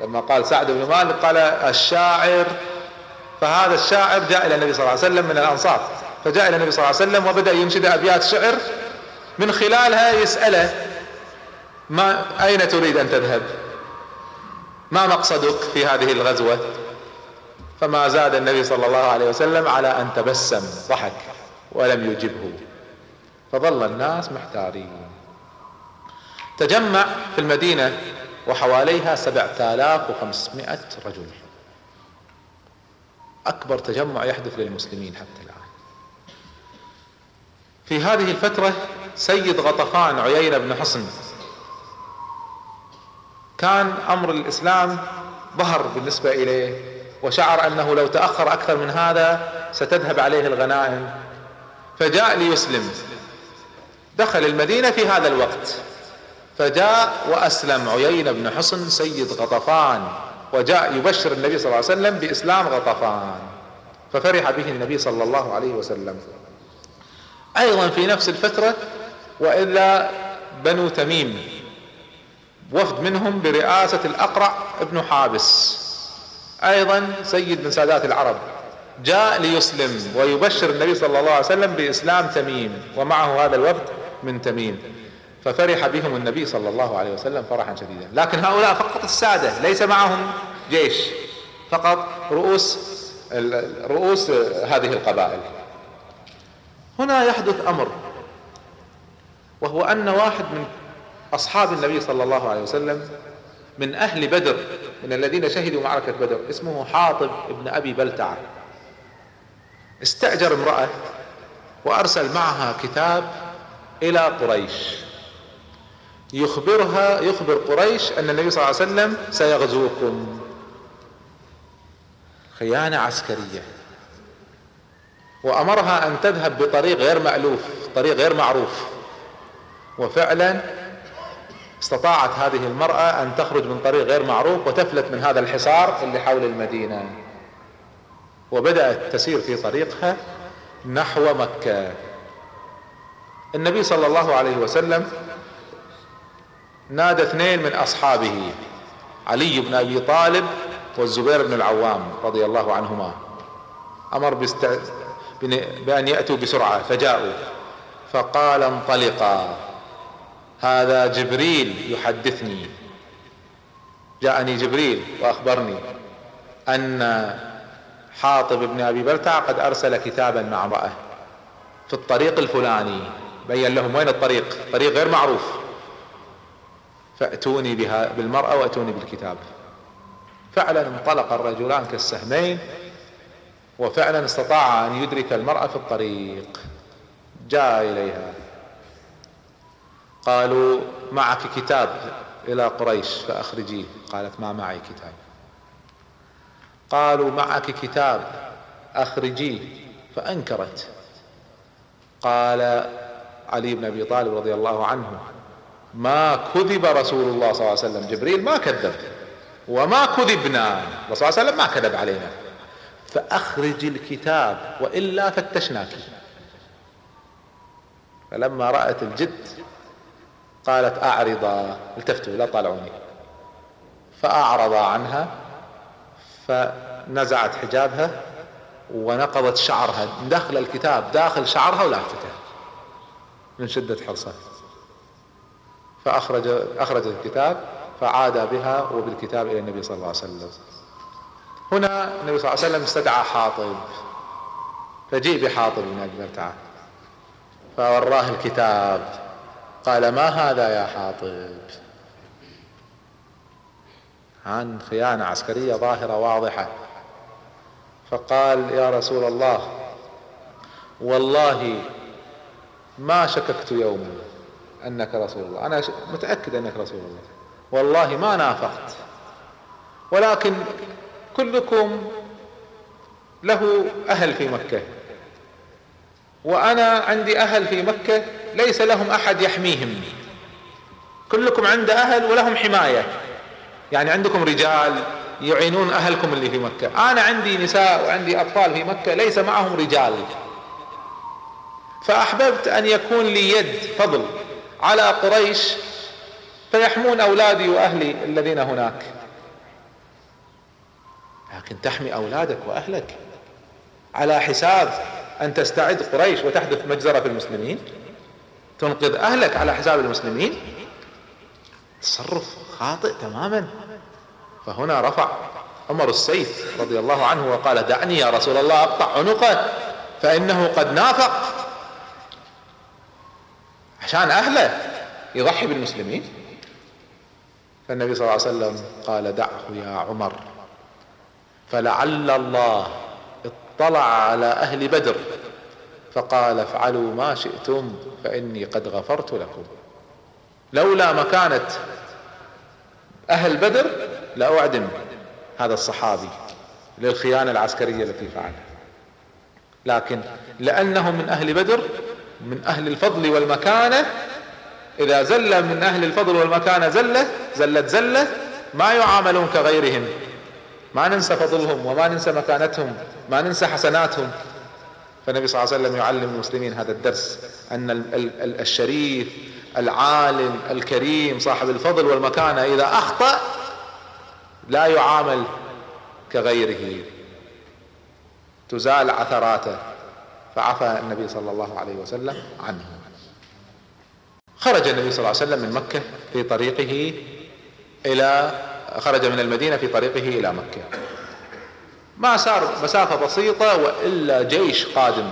لما قال سعد بن مالك قال الشاعر. فهذا الشاعر جاء إلى النبي صلى الله عليه وسلم من الأنصار فجاء إلى النبي صلى الله عليه وسلم وبدأ ينشد أبيات شعر من خلالها يسأله ما أين تريد أن تذهب؟ ما مقصدك في هذه الغزوة؟ فما زاد النبي صلى الله عليه وسلم على أن تبسم ضحك ولم يجبه. فظل الناس محتارين. تجمع في المدينة وحواليها سبعة آلاف وخمسمائة رجل. أكبر تجمع يحدث للمسلمين حتى الآن. في هذه الفترة سيد غطفان عيينة بن حصن كان أمر الإسلام ظهر بالنسبة إليه. وشعر أنه لو تأخر أكثر من هذا ستذهب عليه الغنائم. فجاء ليسلم. دخل المدينة في هذا الوقت. فجاء وأسلم عيينة بن حصن سيد غطفان. وجاء يبشر النبي صلى الله عليه وسلم بإسلام غطفان. ففرح به النبي صلى الله عليه وسلم. أيضا في نفس الفترة وإلا بنو تميم. وفد منهم برئاسة الأقرع ابن حابس. أيضا سيد من سادات العرب جاء ليسلم ويبشر النبي صلى الله عليه وسلم بإسلام تميم ومعه هذا الوفد من تميم. ففرح بهم النبي صلى الله عليه وسلم فرحا شديدا. لكن هؤلاء فقط السادة ليس معهم جيش فقط رؤوس رؤوس هذه القبائل. هنا يحدث أمر وهو أن واحد من أصحاب النبي صلى الله عليه وسلم من أهل بدر من الذين شهدوا معركة بدر اسمه حاطب ابن أبي بلتعة. استأجر امرأة وأرسل معها كتاب إلى قريش. يخبرها يخبر قريش أن النبي صلى الله عليه وسلم سيغزوكم. خيانة عسكرية. وأمرها أن تذهب بطريق غير مألوف طريق غير معروف. وفعلا استطاعت هذه المرأة أن تخرج من طريق غير معروف وتفلت من هذا الحصار اللي حول المدينة. وبدأت تسير في طريقها نحو مكة. النبي صلى الله عليه وسلم نادى اثنين من أصحابه علي بن أبي طالب والزبير بن العوام رضي الله عنهما. أمر بأن يأتوا بسرعة فجاءوا فقال انطلقا. هذا جبريل يحدثني. جاءني جبريل وأخبرني أن حاطب بن أبي بلتع قد أرسل كتابا مع امرأة في الطريق الفلاني. بين لهم وين الطريق؟ طريق غير معروف. فأتوني بها بالمرأة وأتوني بالكتاب. فعلا انطلق الرجلان كالسهمين وفعلا استطاع أن يدرك المرأة في الطريق. جاء إليها. قالوا معك كتاب إلى قريش فأخرجيه. قالت ما معي كتاب. قالوا معك كتاب أخرجيه. فأنكرت. قال علي بن أبي طالب رضي الله عنه ما كذب رسول الله صلى الله عليه وسلم. جبريل ما كذب. وما كذبنا. الرسول صلى الله عليه وسلم ما كذب علينا. فأخرج الكتاب وإلا فتشناك فلما رأت الجد قالت أعرضا. التفتوا لا طالعوني. فأعرض عنها فنزعت حجابها ونقضت شعرها. داخل الكتاب داخل شعرها ولافتها من شدة حرصها. فأخرج أخرج الكتاب فعاد بها وبالكتاب إلى النبي صلى الله عليه وسلم. هنا النبي صلى الله عليه وسلم استدعى حاطب. فجيء بحاطب بن بلتعه فوراه الكتاب. قال ما هذا يا حاطب؟ عن خيانة عسكرية ظاهرة واضحة. فقال يا رسول الله والله ما شككت يوما أنك رسول الله. أنا متأكد أنك رسول الله. والله ما نافقت ولكن كلكم له أهل في مكة وأنا عندي أهل في مكة ليس لهم أحد يحميهم. كلكم عند أهل ولهم حماية. يعني عندكم رجال يعينون أهلكم اللي في مكة. أنا عندي نساء وعندي أطفال في مكة ليس معهم رجال. فأحببت أن يكون لي يد فضل على قريش فيحمون أولادي وأهلي الذين هناك. لكن تحمي أولادك وأهلك على حساب أن تستعد قريش وتحدث مجزرة في المسلمين؟ تنقذ أهلك على حساب المسلمين. تصرف خاطئ تماما. فهنا رفع عمر السيف رضي الله عنه وقال دعني يا رسول الله أقطع عنقه فإنه قد نافق. عشان أهله يضحي بالمسلمين. فالنبي صلى الله عليه وسلم قال دعه يا عمر. فلعل الله اطلع على أهل بدر فقال افعلوا ما شئتم. فإني قد غفرت لكم. لولا مكانه أهل بدر لأعدم هذا الصحابي للخيانة العسكرية التي فعلها لكن لانهم من أهل بدر من أهل الفضل والمكانة إذا زل من أهل الفضل والمكانة زلة زلت زلة ما يعاملون كغيرهم. ما ننسى فضلهم وما ننسى مكانتهم ما ننسى حسناتهم. فالنبي صلى الله عليه وسلم يعلم المسلمين هذا الدرس أن الشريف العالم الكريم صاحب الفضل والمكانة إذا أخطأ لا يعامل كغيره. تزال عثراته. فعفى النبي صلى الله عليه وسلم عنه. خرج النبي صلى الله عليه وسلم من مكة في طريقه إلى خرج من المدينة في طريقه إلى مكة. ما صار مسافة بسيطة وإلا جيش قادم.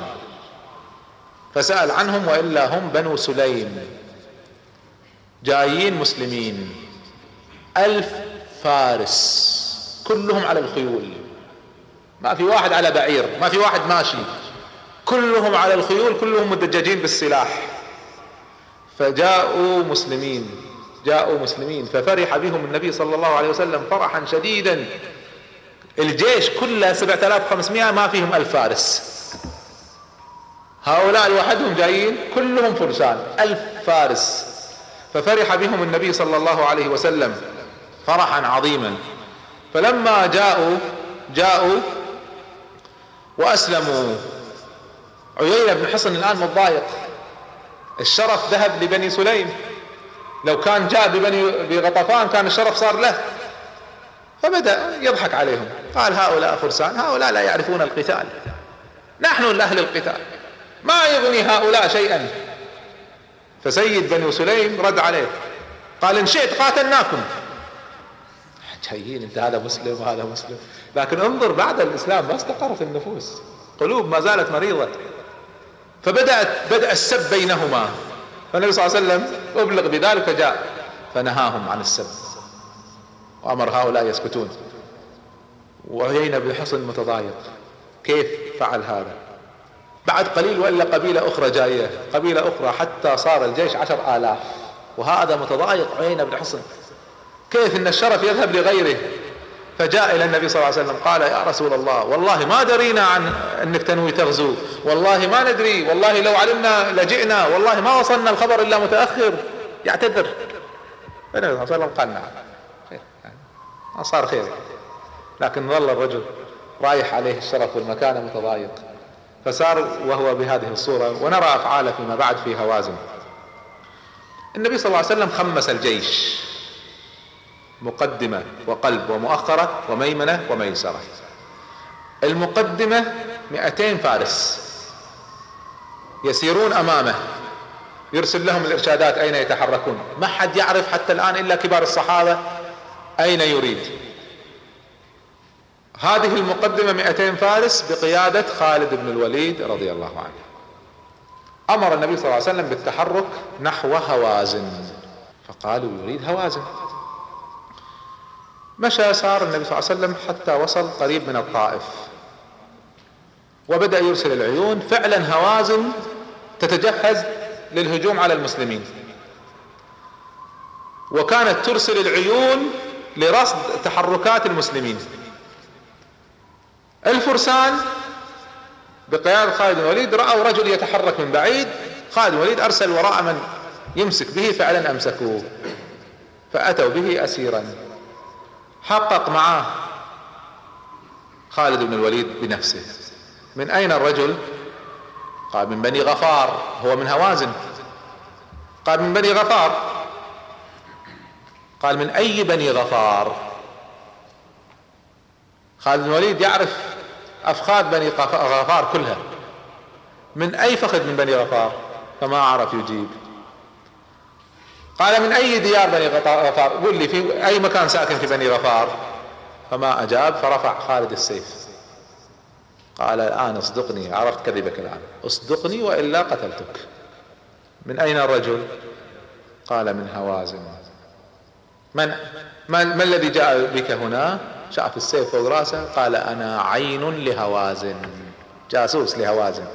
فسأل عنهم وإلا هم بنو سليم. جايين مسلمين. ألف فارس. كلهم على الخيول. ما في واحد على بعير ما في واحد ماشي. كلهم على الخيول كلهم مدججين بالسلاح. فجاءوا مسلمين. جاءوا مسلمين. ففرح بهم النبي صلى الله عليه وسلم فرحا شديدا. الجيش كله 7500 ما فيهم ألف فارس. هؤلاء لوحدهم جايين كلهم فرسان ألف فارس. ففرح بهم النبي صلى الله عليه وسلم فرحا عظيما. فلما جاءوا جاءوا وأسلموا. عيينة بن حصن الآن متضايق. الشرف ذهب لبني سليم. لو كان جاء ببني بغطفان كان الشرف صار له. فبدأ يضحك عليهم. قال هؤلاء فرسان هؤلاء لا يعرفون القتال. نحن أهل القتال. ما يغني هؤلاء شيئا. فسيد بني سليم رد عليه. قال إن شئت قاتلناكم. جايين أنت هذا مسلم وهذا مسلم. لكن انظر بعد الإسلام ما استقرت النفوس. قلوب ما زالت مريضة. فبدأت بدأ السب بينهما. فالنبي صلى الله عليه وسلم أبلغ بذلك. فجاء فنهاهم عن السب. وأمر هؤلاء يسكتون. وعيينة بن حصن متضايق. كيف فعل هذا؟ بعد قليل وإلا قبيلة أخرى جاية. قبيلة أخرى حتى صار الجيش عشر آلاف. وهذا متضايق عيينة بن حصن. كيف إن الشرف يذهب لغيره؟ فجاء إلى النبي صلى الله عليه وسلم قال يا رسول الله والله ما درينا عن إنك تنوي تغزو. والله ما ندري. والله لو علمنا لجئنا. والله ما وصلنا الخبر إلا متأخر. يعتذر. فالنبي صلى الله عليه وسلم قال نعم. ما صار خير. لكن ظل الرجل رايح عليه الشرف والمكانة متضايق. فسار وهو بهذه الصورة ونرى أفعاله فيما بعد في هوازن. النبي صلى الله عليه وسلم خمس الجيش. مقدمة وقلب ومؤخرة وميمنة وميسرة. المقدمة مئتين فارس. يسيرون أمامه. يرسل لهم الإرشادات أين يتحركون. ما حد يعرف حتى الآن إلا كبار الصحابة أين يريد؟ هذه المقدمة مئتين فارس بقيادة خالد بن الوليد رضي الله عنه. أمر النبي صلى الله عليه وسلم بالتحرك نحو هوازن. فقالوا يريد هوازن. مشى سار النبي صلى الله عليه وسلم حتى وصل قريب من الطائف. وبدأ يرسل العيون. فعلا هوازن تتجهز للهجوم على المسلمين. وكانت ترسل العيون لرصد تحركات المسلمين. الفرسان بقيادة خالد بن الوليد رأوا رجل يتحرك من بعيد خالد بن الوليد أرسل وراء من يمسك به فعلا أمسكوه فأتوا به أسيرا. حقق معاه خالد بن الوليد بنفسه. من أين الرجل؟ قال من بني غفار هو من هوازن. قال من بني غفار. قال من أي بني غفار خالد بن الوليد يعرف أفخاذ بني غفار كلها. من أي فخذ من بني غفار؟ فما عرف يجيب. قال من أي ديار بني غفار؟ قل لي في أي مكان سأكن في بني غفار؟ فما أجاب فرفع خالد السيف. قال الآن اصدقني عرفت كذبك الآن. اصدقني وإلا قتلتك. من أين الرجل؟ قال من هوازن. من ما, ما الذي جاء بك هنا؟ شاف السيف فوق رأسه قال أنا عين لهوازن. جاسوس لهوازن.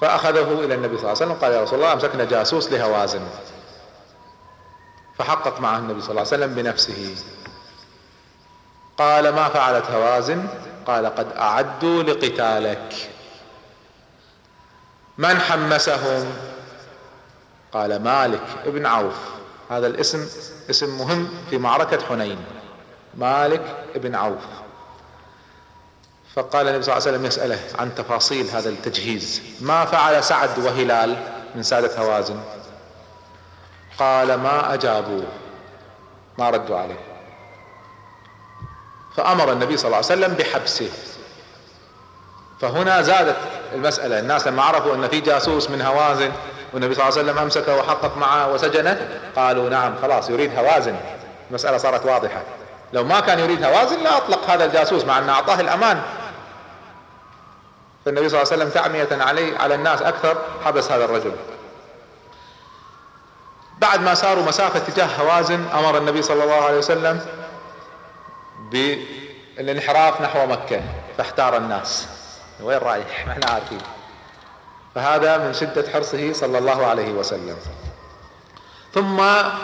فأخذه إلى النبي صلى الله عليه وسلم قال يا رسول الله أمسكنا جاسوس لهوازن. فحقق معه النبي صلى الله عليه وسلم بنفسه. قال ما فعلت هوازن؟ قال قد أعدوا لقتالك. من حمسهم؟ قال مالك ابن عوف. هذا الاسم اسم مهم في معركة حنين. مالك ابن عوف. فقال النبي صلى الله عليه وسلم يسأله عن تفاصيل هذا التجهيز. ما فعل سعد وهلال من سادة هوازن؟ قال ما أجابوا. ما ردوا عليه. فأمر النبي صلى الله عليه وسلم بحبسه. فهنا زادت المسألة. الناس لما عرفوا أن في جاسوس من هوازن والنبي صلى الله عليه وسلم أمسكه وحقق معه وسجنه. قالوا نعم خلاص يريد هوازن. المسألة صارت واضحة. لو ما كان يريد هوازن لا أطلق هذا الجاسوس مع أنه أعطاه الأمان. فالنبي صلى الله عليه وسلم تعمية عليه على الناس أكثر. حبس هذا الرجل. بعد ما ساروا مسافة تجاه هوازن أمر النبي صلى الله عليه وسلم بالانحراف نحو مكة. فاحتار الناس. وين رايح؟ [LAUGHS] ما إحنا عارفين. فهذا من شدة حرصه صلى الله عليه وسلم. ثم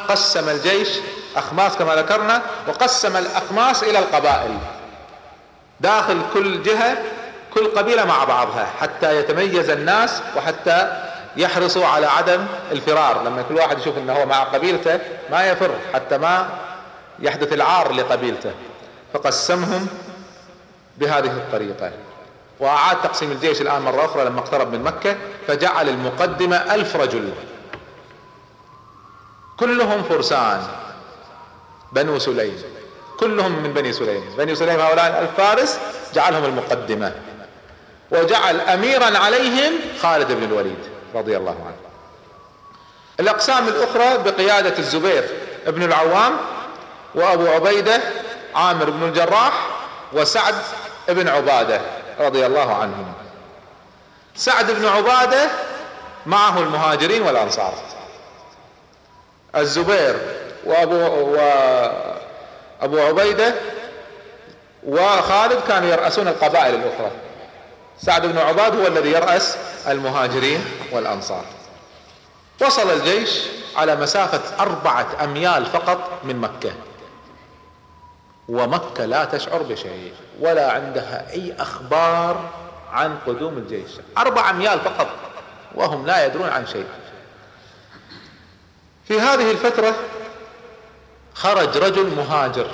قسم الجيش أخماس كما ذكرنا وقسم الأخماس إلى القبائل. داخل كل جهة كل قبيلة مع بعضها حتى يتميز الناس وحتى يحرصوا على عدم الفرار. لما كل واحد يشوف إنه هو مع قبيلته ما يفر حتى ما يحدث العار لقبيلته. فقسمهم بهذه الطريقة. وأعاد تقسيم الجيش الآن مرة أخرى لما اقترب من مكة فجعل المقدمة ألف رجل. كلهم فرسان. بنو سليم. كلهم من بني سليم. بني سليم هؤلاء الفارس جعلهم المقدمة. وجعل أميرا عليهم خالد بن الوليد رضي الله عنه. الأقسام الأخرى بقيادة الزبير بن العوام وأبو عبيدة عامر بن الجراح وسعد بن عبادة. رضي الله عنهم. سعد بن عبادة معه المهاجرين والأنصار. الزبير وأبو, وأبو عبيدة وخالد كانوا يرأسون القبائل الأخرى. سعد بن عباد هو الذي يرأس المهاجرين والأنصار. وصل الجيش على مسافة أربعة أميال فقط من مكة. ومكة لا تشعر بشيء ولا عندها أي أخبار عن قدوم الجيش. أربع أميال فقط وهم لا يدرون عن شيء. في هذه الفترة خرج رجل مهاجر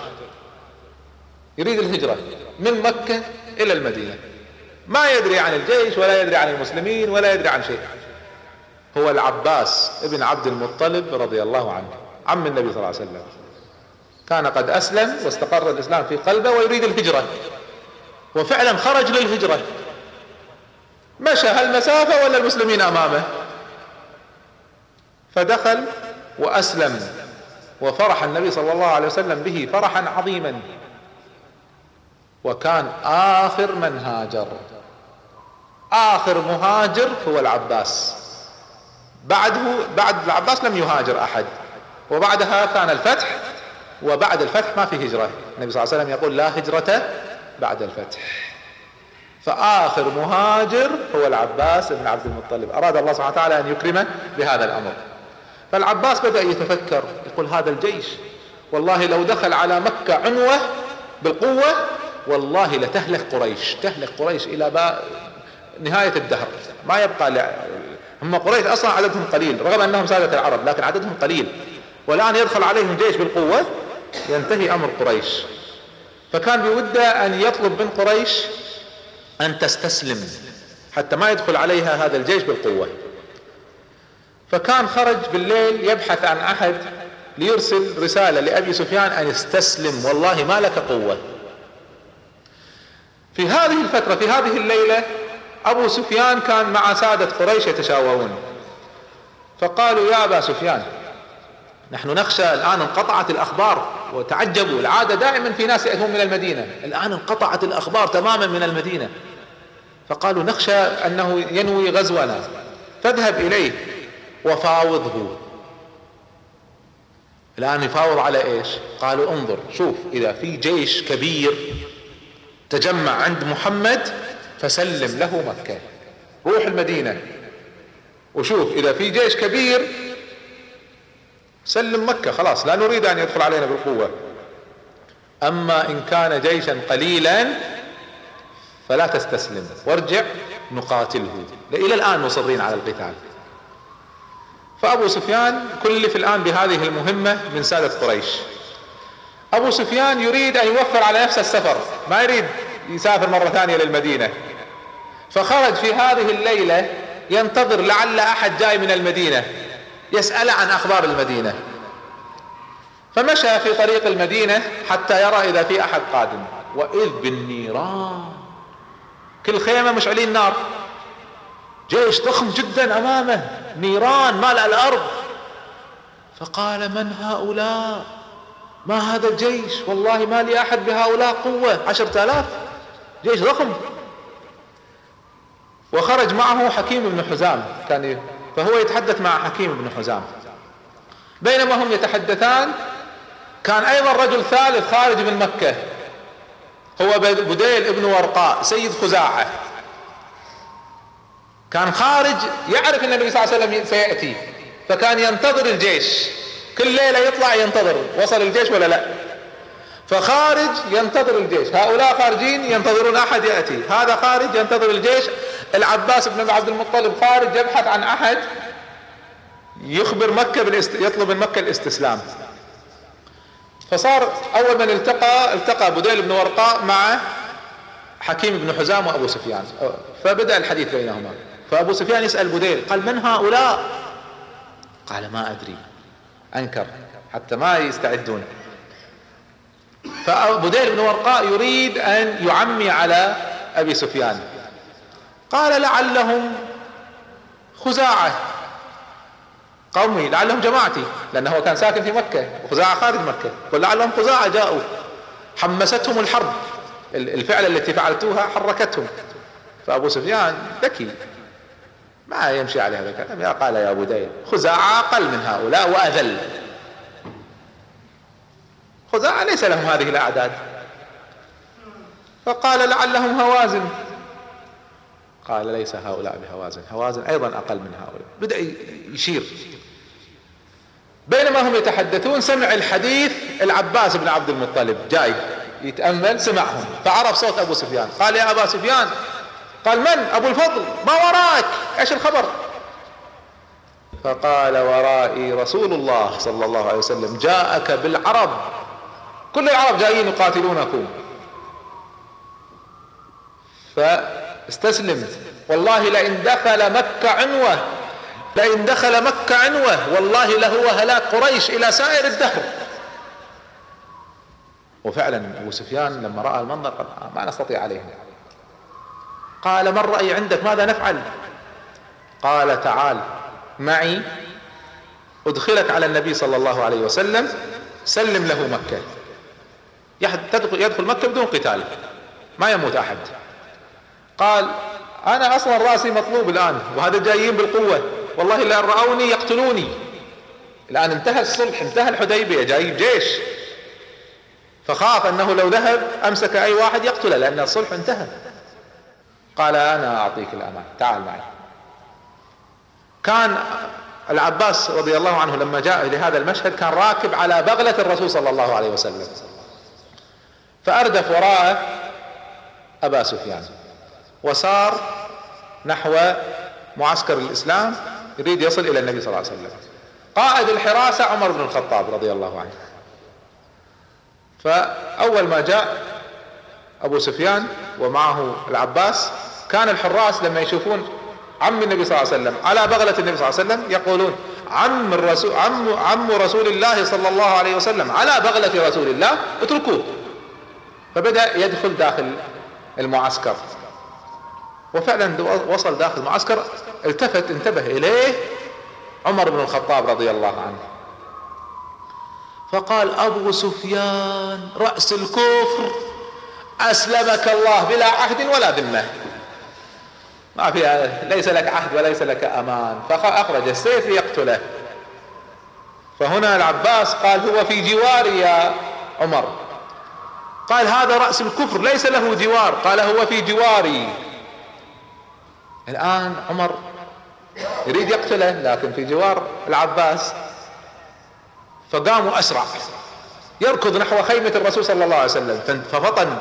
يريد الهجرة من مكة إلى المدينة. ما يدري عن الجيش ولا يدري عن المسلمين ولا يدري عن شيء. هو العباس ابن عبد المطلب رضي الله عنه عم النبي صلى الله عليه وسلم. كان قد أسلم واستقر الإسلام في قلبه ويريد الهجرة. وفعلا خرج للهجرة. مشى هالمسافة ولا المسلمين أمامه؟ فدخل وأسلم. وفرح النبي صلى الله عليه وسلم به فرحا عظيما. وكان آخر من هاجر. آخر مهاجر هو العباس. بعده بعد العباس لم يهاجر أحد. وبعدها كان الفتح وبعد الفتح ما في هجرة. النبي صلى الله عليه وسلم يقول لا هجرة بعد الفتح. فآخر مهاجر هو العباس بن عبد المطلب. أراد الله سبحانه وتعالى أن يكرمه بهذا الأمر. فالعباس بدأ يتفكر يقول هذا الجيش والله لو دخل على مكة عنوة بالقوة والله لتهلك قريش. تهلك قريش إلى نهاية الدهر. ما يبقى هم قريش أصلا عددهم قليل رغم أنهم سادة العرب لكن عددهم قليل. والآن يدخل عليهم جيش بالقوة ينتهي أمر قريش. فكان بودة أن يطلب من قريش أن تستسلم حتى ما يدخل عليها هذا الجيش بالقوة. فكان خرج بالليل يبحث عن أحد ليرسل رسالة لأبي سفيان أن يستسلم والله ما لك قوة. في هذه الفترة في هذه الليلة أبو سفيان كان مع سادة قريش يتشاورون. فقالوا يا أبا سفيان نحن نخشى الآن انقطعت الأخبار وتعجبوا العادة دائما في ناس يأتون من المدينة. الآن انقطعت الأخبار تماما من المدينة. فقالوا نخشى أنه ينوي غزونا. فاذهب إليه وفاوضه. الآن يفاوض على إيش؟ قالوا انظر شوف إذا في جيش كبير تجمع عند محمد فسلم له مكة. روح المدينة. وشوف إذا في جيش كبير سلم مكة خلاص لا نريد أن يدخل علينا بالقوة. أما إن كان جيشا قليلا فلا تستسلم وارجع نقاتله. إلى الآن مصرين على القتال. فأبو سفيان كلف الآن بهذه المهمة من سادة قريش. أبو سفيان يريد أن يوفر على نفسه السفر ما يريد يسافر مرة ثانية للمدينة. فخرج في هذه الليلة ينتظر لعل أحد جاي من المدينة. يسأل عن أخبار المدينة. فمشى في طريق المدينة حتى يرى إذا في أحد قادم. وإذ بالنيران. كل خيمة مشعلين نار. جيش ضخم جدا أمامه. نيران مالأ الأرض. فقال من هؤلاء؟ ما هذا الجيش؟ والله ما لي أحد بهؤلاء قوة. عشرة آلاف. جيش ضخم. وخرج معه حكيم بن حزام. كان فهو يتحدث مع حكيم بن حزام. بينما هم يتحدثان كان أيضا رجل ثالث خارج من مكة هو بديل ابن ورقاء سيد خزاعة. كان خارج يعرف إن النبي صلى الله عليه وسلم سيأتي فكان ينتظر الجيش. كل ليلة يطلع ينتظر وصل الجيش ولا لا؟ فخارج ينتظر الجيش. هؤلاء خارجين ينتظرون أحد يأتي. هذا خارج ينتظر الجيش. العباس بن عبد المطلب خارج يبحث عن أحد يخبر مكة بالاست... يطلب من مكة الاستسلام. فصار أول من التقى التقى بديل بن ورقاء مع حكيم بن حزام وأبو سفيان. فبدأ الحديث بينهما. فأبو سفيان يسأل بديل قال من هؤلاء؟ قال ما أدري. أنكر. حتى ما يستعدون. فبديل بن ورقاء يريد أن يعمي على أبي سفيان. قال لعلهم خزاعة. قومي لعلهم جماعتي لأنه هو كان ساكن في مكة وخزاعة خارج مكة. قل لعلهم خزاعة جاءوا. حمستهم الحرب. الفعل التي فعلتوها حركتهم. فأبو سفيان ذكي ما يمشي عليه هذا الكلام. قال يا بديل خزاعة أقل من هؤلاء وأذل. خزاعة ليس لهم هذه الأعداد؟ فقال لعلهم هوازن. قال ليس هؤلاء بهوازن. هوازن أيضا أقل من هؤلاء. بدأ يشير. بينما هم يتحدثون سمع الحديث العباس بن عبد المطلب. جاي يتأمل سمعهم. فعرف صوت أبو سفيان. قال يا أبا سفيان. قال من؟ أبو الفضل. ما وراك؟ إيش الخبر؟ فقال ورائي رسول الله صلى الله عليه وسلم. جاءك بالعرب. كل العرب جايين يقاتلونكم. فاستسلم والله لئن دخل مكة عنوة لئن دخل مكة عنوة والله لهو هلاك قريش إلى سائر الدهر. وفعلا أبو سفيان لما رأى المنظر قال ما نستطيع عليهم قال ما الرأي عندك؟ ماذا نفعل؟ قال تعال معي أدخلك على النبي صلى الله عليه وسلم سلم له مكة. يدخل مكة بدون قتال. ما يموت أحد. قال أنا أصلا رأسي مطلوب الآن وهذا جايين بالقوة. والله لأن رأوني يقتلوني. الآن انتهى الصلح انتهى الحديبية جاي جيش. فخاف أنه لو ذهب أمسك أي واحد يقتله لأن الصلح انتهى. قال أنا أعطيك الأمان. تعال معي. كان العباس رضي الله عنه لما جاء لهذا المشهد كان راكب على بغلة الرسول صلى الله عليه وسلم. فأردف وراءه أبا سفيان وسار نحو معسكر الإسلام يريد يصل إلى النبي صلى الله عليه وسلم. قائد الحراسة عمر بن الخطاب رضي الله عنه. فأول ما جاء أبو سفيان ومعه العباس كان الحراس لما يشوفون عم النبي صلى الله عليه وسلم على بغلة النبي صلى الله عليه وسلم يقولون عم الرسول عم عم رسول الله صلى الله عليه وسلم على بغلة رسول الله اتركوه. فبدأ يدخل داخل المعسكر. وفعلا وصل داخل المعسكر التفت انتبه إليه عمر بن الخطاب رضي الله عنه. فقال أبو سفيان رأس الكفر أسلمك الله بلا عهد ولا ذمة. ما فيها ليس لك عهد وليس لك أمان. فأخرج السيف ليقتله. فهنا العباس قال هو في جواري يا عمر. قال هذا رأس الكفر ليس له جوار. قال هو في جواري. الآن عمر يريد يقتله لكن في جوار العباس. فقاموا أسرع. يركض نحو خيمة الرسول صلى الله عليه وسلم. ففطن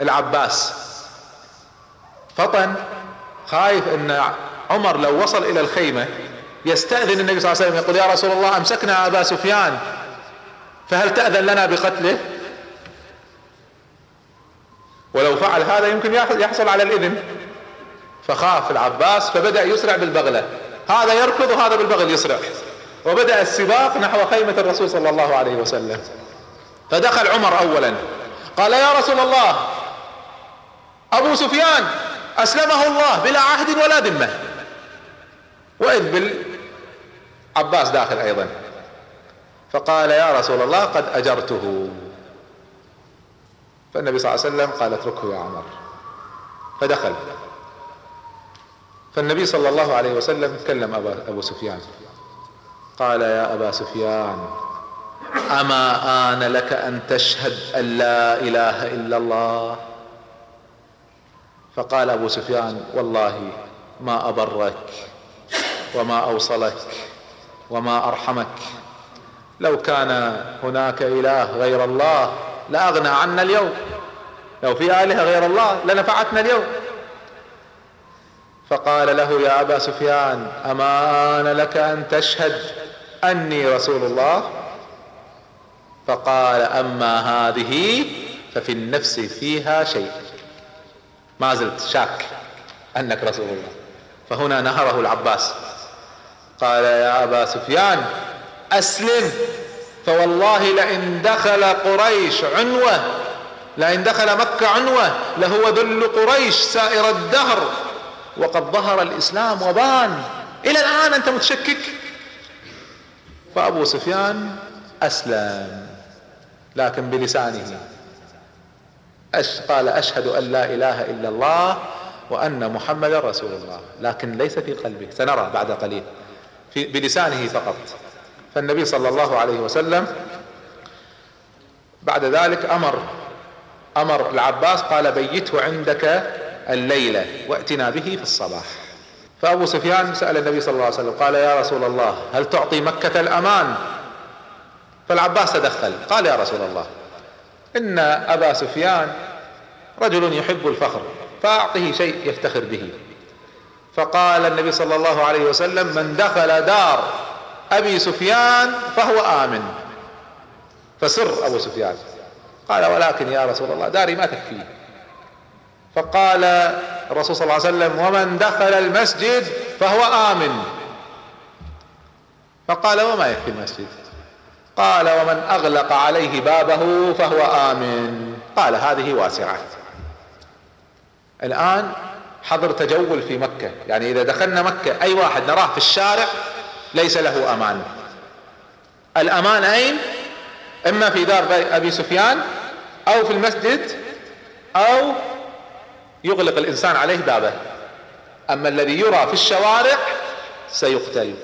العباس. فطن خايف إن عمر لو وصل إلى الخيمة يستأذن النبي صلى الله عليه وسلم يقول يا رسول الله أمسكنا أبا سفيان فهل تأذن لنا بقتله؟ ولو فعل هذا يمكن يحصل على الإذن. فخاف العباس فبدأ يسرع بالبغلة. هذا يركض وهذا بالبغل يسرع. وبدأ السباق نحو خيمة الرسول صلى الله عليه وسلم. فدخل عمر اولا. قال يا رسول الله أبو سفيان أسلمه الله بلا عهد ولا ذمة. وإذ بالعباس داخل أيضا. فقال يا رسول الله قد أجرته. فالنبي صلى الله عليه وسلم قال اتركه يا عمر. فدخل. فالنبي صلى الله عليه وسلم كلم أبا أبو سفيان. قال يا أبا سفيان أما آن لك أن تشهد أن لا إله إلا الله؟ فقال أبو سفيان والله ما أبرك وما أوصلك وما أرحمك. لو كان هناك إله غير الله لأغنى عنا اليوم. لو في آلهة غير الله لنفعتنا اليوم. فقال له يا أبا سفيان أما آن لك أن تشهد أني رسول الله؟ فقال أما هذه ففي النفس فيها شيء. ما زلت شاك أنك رسول الله. فهنا نهره العباس. قال يا أبا سفيان أسلم. فوالله لئن دخل قريش عنوة لئن دخل مكة عنوة لهو ذل قريش سائر الدهر. وقد ظهر الإسلام وبان. إلى الآن أنت متشكك؟ فأبو سفيان أسلم لكن بلسانه. أش قال أشهد أن لا إله إلا الله وأن محمد رسول الله. لكن ليس في قلبه. سنرى بعد قليل. في بلسانه فقط. فالنبي صلى الله عليه وسلم بعد ذلك أمر أمر العباس قال بيته عندك الليلة واتنا به في الصباح. فأبو سفيان سأل النبي صلى الله عليه وسلم قال يا رسول الله هل تعطي مكة الأمان؟ فالعباس تدخل قال يا رسول الله إن أبا سفيان رجل يحب الفخر فأعطه شيء يفتخر به. فقال النبي صلى الله عليه وسلم من دخل دار أبي سفيان فهو آمن. فسر أبو سفيان. قال ولكن يا رسول الله داري ما تكفي. فقال الرسول صلى الله عليه وسلم ومن دخل المسجد فهو آمن. فقال وما يكفي المسجد؟ قال ومن أغلق عليه بابه فهو آمن. قال هذه واسعة. الآن حظر تجول في مكة. يعني إذا دخلنا مكة أي واحد نراه في الشارع ليس له أمان. الأمان أين؟ إما في دار أبي سفيان أو في المسجد أو يغلق الإنسان عليه بابه. أما الذي يرى في الشوارع سيقتل.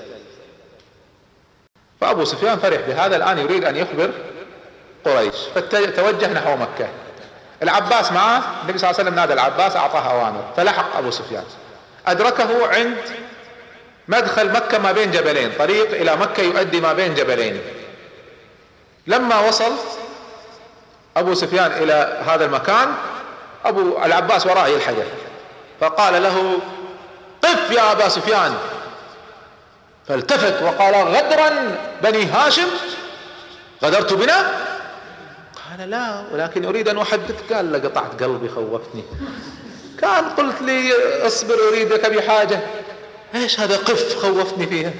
فأبو سفيان فرح بهذا الآن يريد أن يخبر قريش. فتوجه نحو مكة. العباس معه النبي صلى الله عليه وسلم نادى العباس أعطاه أوامر. فلحق أبو سفيان. أدركه عند مدخل مكة ما بين جبلين طريق إلى مكة يؤدي ما بين جبلين. لما وصل أبو سفيان إلى هذا المكان أبو العباس وراه يلحقه. فقال له قف يا أبا سفيان. فالتفت وقال غدرا بني هاشم غدرت بنا؟ قال لا ولكن أريد أن أحدثك. قال لقطعت قلبي خوفتني. كان قلت لي اصبر أريدك بحاجة. إيش هذا قف خوفتني فيها؟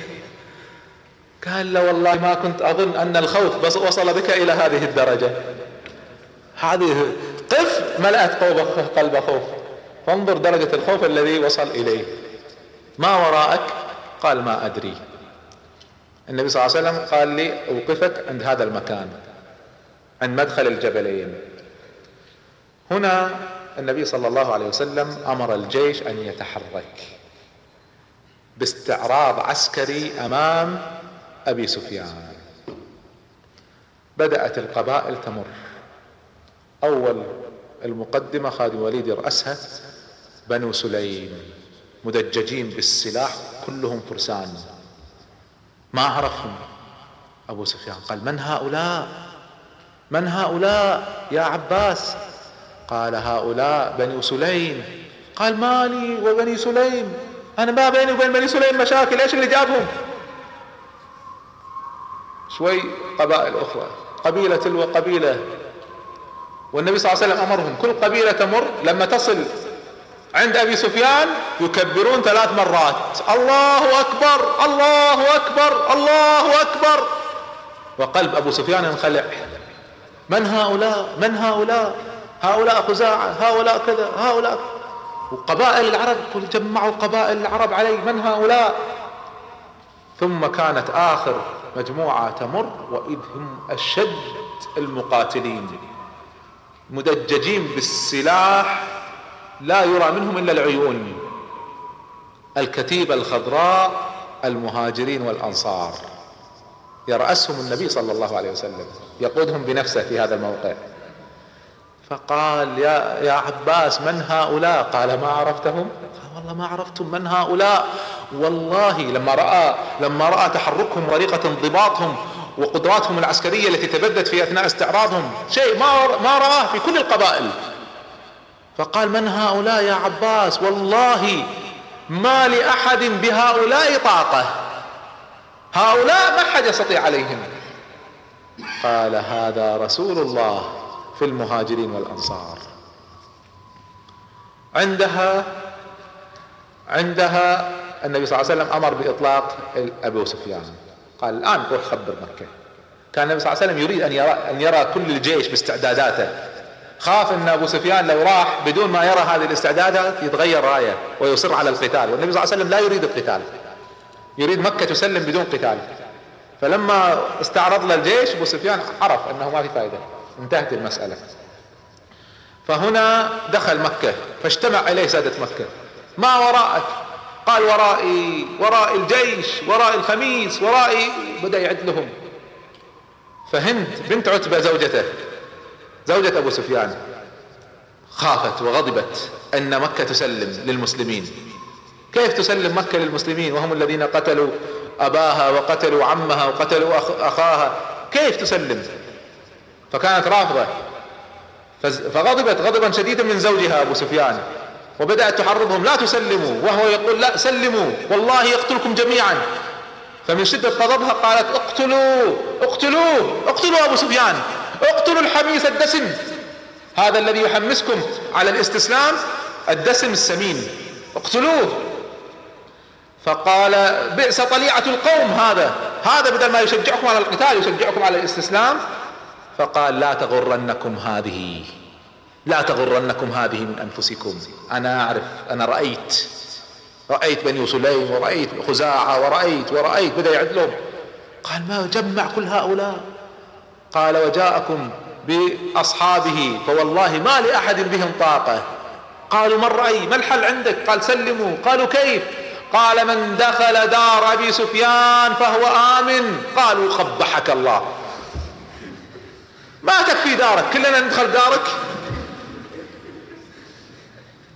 قال لا والله ما كنت أظن أن الخوف بس وصل بك إلى هذه الدرجة. هذه قف ملأت قلب خوف. فانظر درجة الخوف الذي وصل إليه. ما وراءك؟ قال ما أدري. النبي صلى الله عليه وسلم قال لي أوقفك عند هذا المكان عند مدخل الجبلين. هنا النبي صلى الله عليه وسلم أمر الجيش أن يتحرك. باستعراض عسكري أمام أبي سفيان. بدأت القبائل تمر. أول المقدمة خالد الوليد يرأسها بنو سليم مدججين بالسلاح كلهم فرسان. ما عرفهم؟ أبو سفيان قال من هؤلاء؟ من هؤلاء يا عباس؟ قال هؤلاء بني سليم. قال مالي وبني سليم. أنا ما بيني وبين بني سليم مشاكل إيش اللي جابهم؟ شوي قبائل أخرى قبيلة تلو قبيلة. والنبي صلى الله عليه وسلم أمرهم كل قبيلة تمر لما تصل عند أبي سفيان يكبرون ثلاث مرات. الله أكبر الله أكبر الله أكبر. وقلب أبو سفيان ينخلع من هؤلاء؟ من هؤلاء؟ هؤلاء خزاعة هؤلاء كذا هؤلاء وقبائل العرب قل جمعوا قبائل العرب علي من هؤلاء؟ ثم كانت آخر مجموعة تمر وإذ هم أشد المقاتلين. مدججين بالسلاح لا يرى منهم إلا العيون. الكتيبة الخضراء المهاجرين والأنصار. يرأسهم النبي صلى الله عليه وسلم. يقودهم بنفسه في هذا الموقع. فقال يا يا عباس من هؤلاء؟ قال ما عرفتهم. قال والله ما عرفتم من هؤلاء؟ والله لما راى لما رأى تحركهم ورقه انضباطهم وقدراتهم العسكرية التي تبدت في أثناء استعراضهم شيء ما ما رآه في كل القبائل. فقال من هؤلاء يا عباس؟ والله ما لأحد بهؤلاء طاقة. هؤلاء ما حد يستطيع عليهم. قال هذا رسول الله. في المهاجرين والأنصار. عندها عندها النبي صلى الله عليه وسلم أمر بإطلاق أبو سفيان. قال الآن روح خبر مكة. كان النبي صلى الله عليه وسلم يريد أن يرى أن يرى كل الجيش باستعداداته. خاف أن أبو سفيان لو راح بدون ما يرى هذه الاستعدادات يتغير رأيه ويصر على القتال. والنبي صلى الله عليه وسلم لا يريد القتال. يريد مكة تسلم بدون قتال. فلما استعرض له الجيش أبو سفيان عرف أنه ما في فائده انتهت المسألة. فهنا دخل مكة فاجتمع إليه ساده مكة. ما وراءك قال ورائي ورائي الجيش ورائي الخميس ورائي بدأ يعد لهم. فهند بنت عتبة زوجته زوجة أبو سفيان خافت وغضبت أن مكة تسلم للمسلمين. كيف تسلم مكة للمسلمين؟ وهم الذين قتلوا أباها وقتلوا عمها وقتلوا أخاها. كيف تسلم؟ فكانت رافضة. فغضبت غضبا شديدا من زوجها أبو سفيان. وبدأت تحرضهم لا تسلموا. وهو يقول لا سلموا. والله يقتلكم جميعا. فمن شدة غضبها قالت اقتلوا اقتلوه اقتلوا أبو سفيان. اقتلوا الحميس الدسم. هذا الذي يحمسكم على الاستسلام؟ الدسم السمين. اقتلوه. فقال بئس طليعة القوم هذا. هذا بدل ما يشجعكم على القتال يشجعكم على الاستسلام. فقال لا تغرنكم هذه لا تغرنكم هذه من أنفسكم. أنا أعرف أنا رأيت رأيت بني سليم ورأيت خزاعة ورأيت ورأيت بدأ يعد قال ما جمع كل هؤلاء؟ قال وجاءكم بأصحابه فوالله ما لأحد بهم طاقة. قالوا من راي ما الحل عندك؟ قال سلموا. قالوا كيف؟ قال من دخل دار أبي سفيان فهو آمن. قالوا قبحك الله. ما تكفي دارك كلنا ندخل دارك.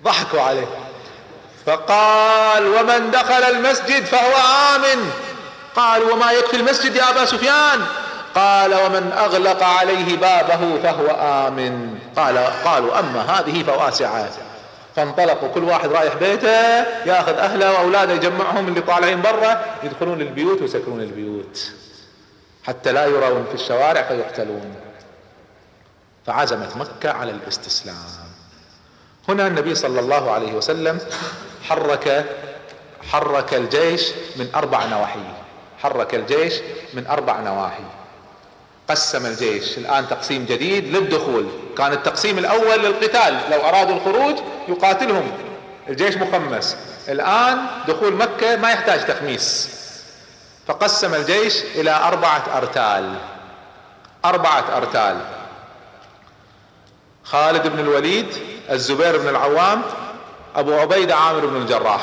ضحكوا عليه. فقال ومن دخل المسجد فهو آمن. قال وما يكفي المسجد يا أبا سفيان؟ قال ومن أغلق عليه بابه فهو آمن. قال قالوا أما هذه فواسعة. فانطلقوا كل واحد رايح بيته يأخذ أهله وأولاده يجمعهم اللي طالعين برا يدخلون البيوت ويسكرون البيوت. حتى لا يرون في الشوارع فيقتلون. فعزمت مكة على الاستسلام. هنا النبي صلى الله عليه وسلم حرك حرك الجيش من أربع نواحي. حرك الجيش من أربع نواحي. قسم الجيش. الآن تقسيم جديد للدخول. كان التقسيم الأول للقتال. لو أرادوا الخروج يقاتلهم. الجيش مخمس الآن دخول مكة ما يحتاج تخميس فقسم الجيش إلى أربعة أرتال. أربعة أرتال. خالد بن الوليد الزبير بن العوام أبو عبيدة عامر بن الجراح.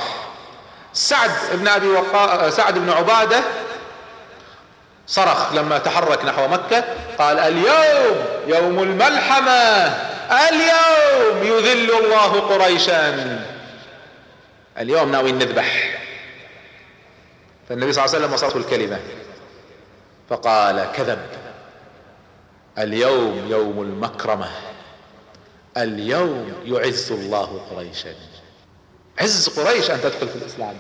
سعد بن أبي وقا... سعد بن عبادة صرخ لما تحرك نحو مكة قال اليوم يوم الملحمة اليوم يذل الله قريشا. اليوم ناوي نذبح. فالنبي صلى الله عليه وسلم وصلته الكلمة. فقال كذب. اليوم يوم المكرمة. اليوم يعز الله قريشا. عز قريش أن تدخل في الإسلام.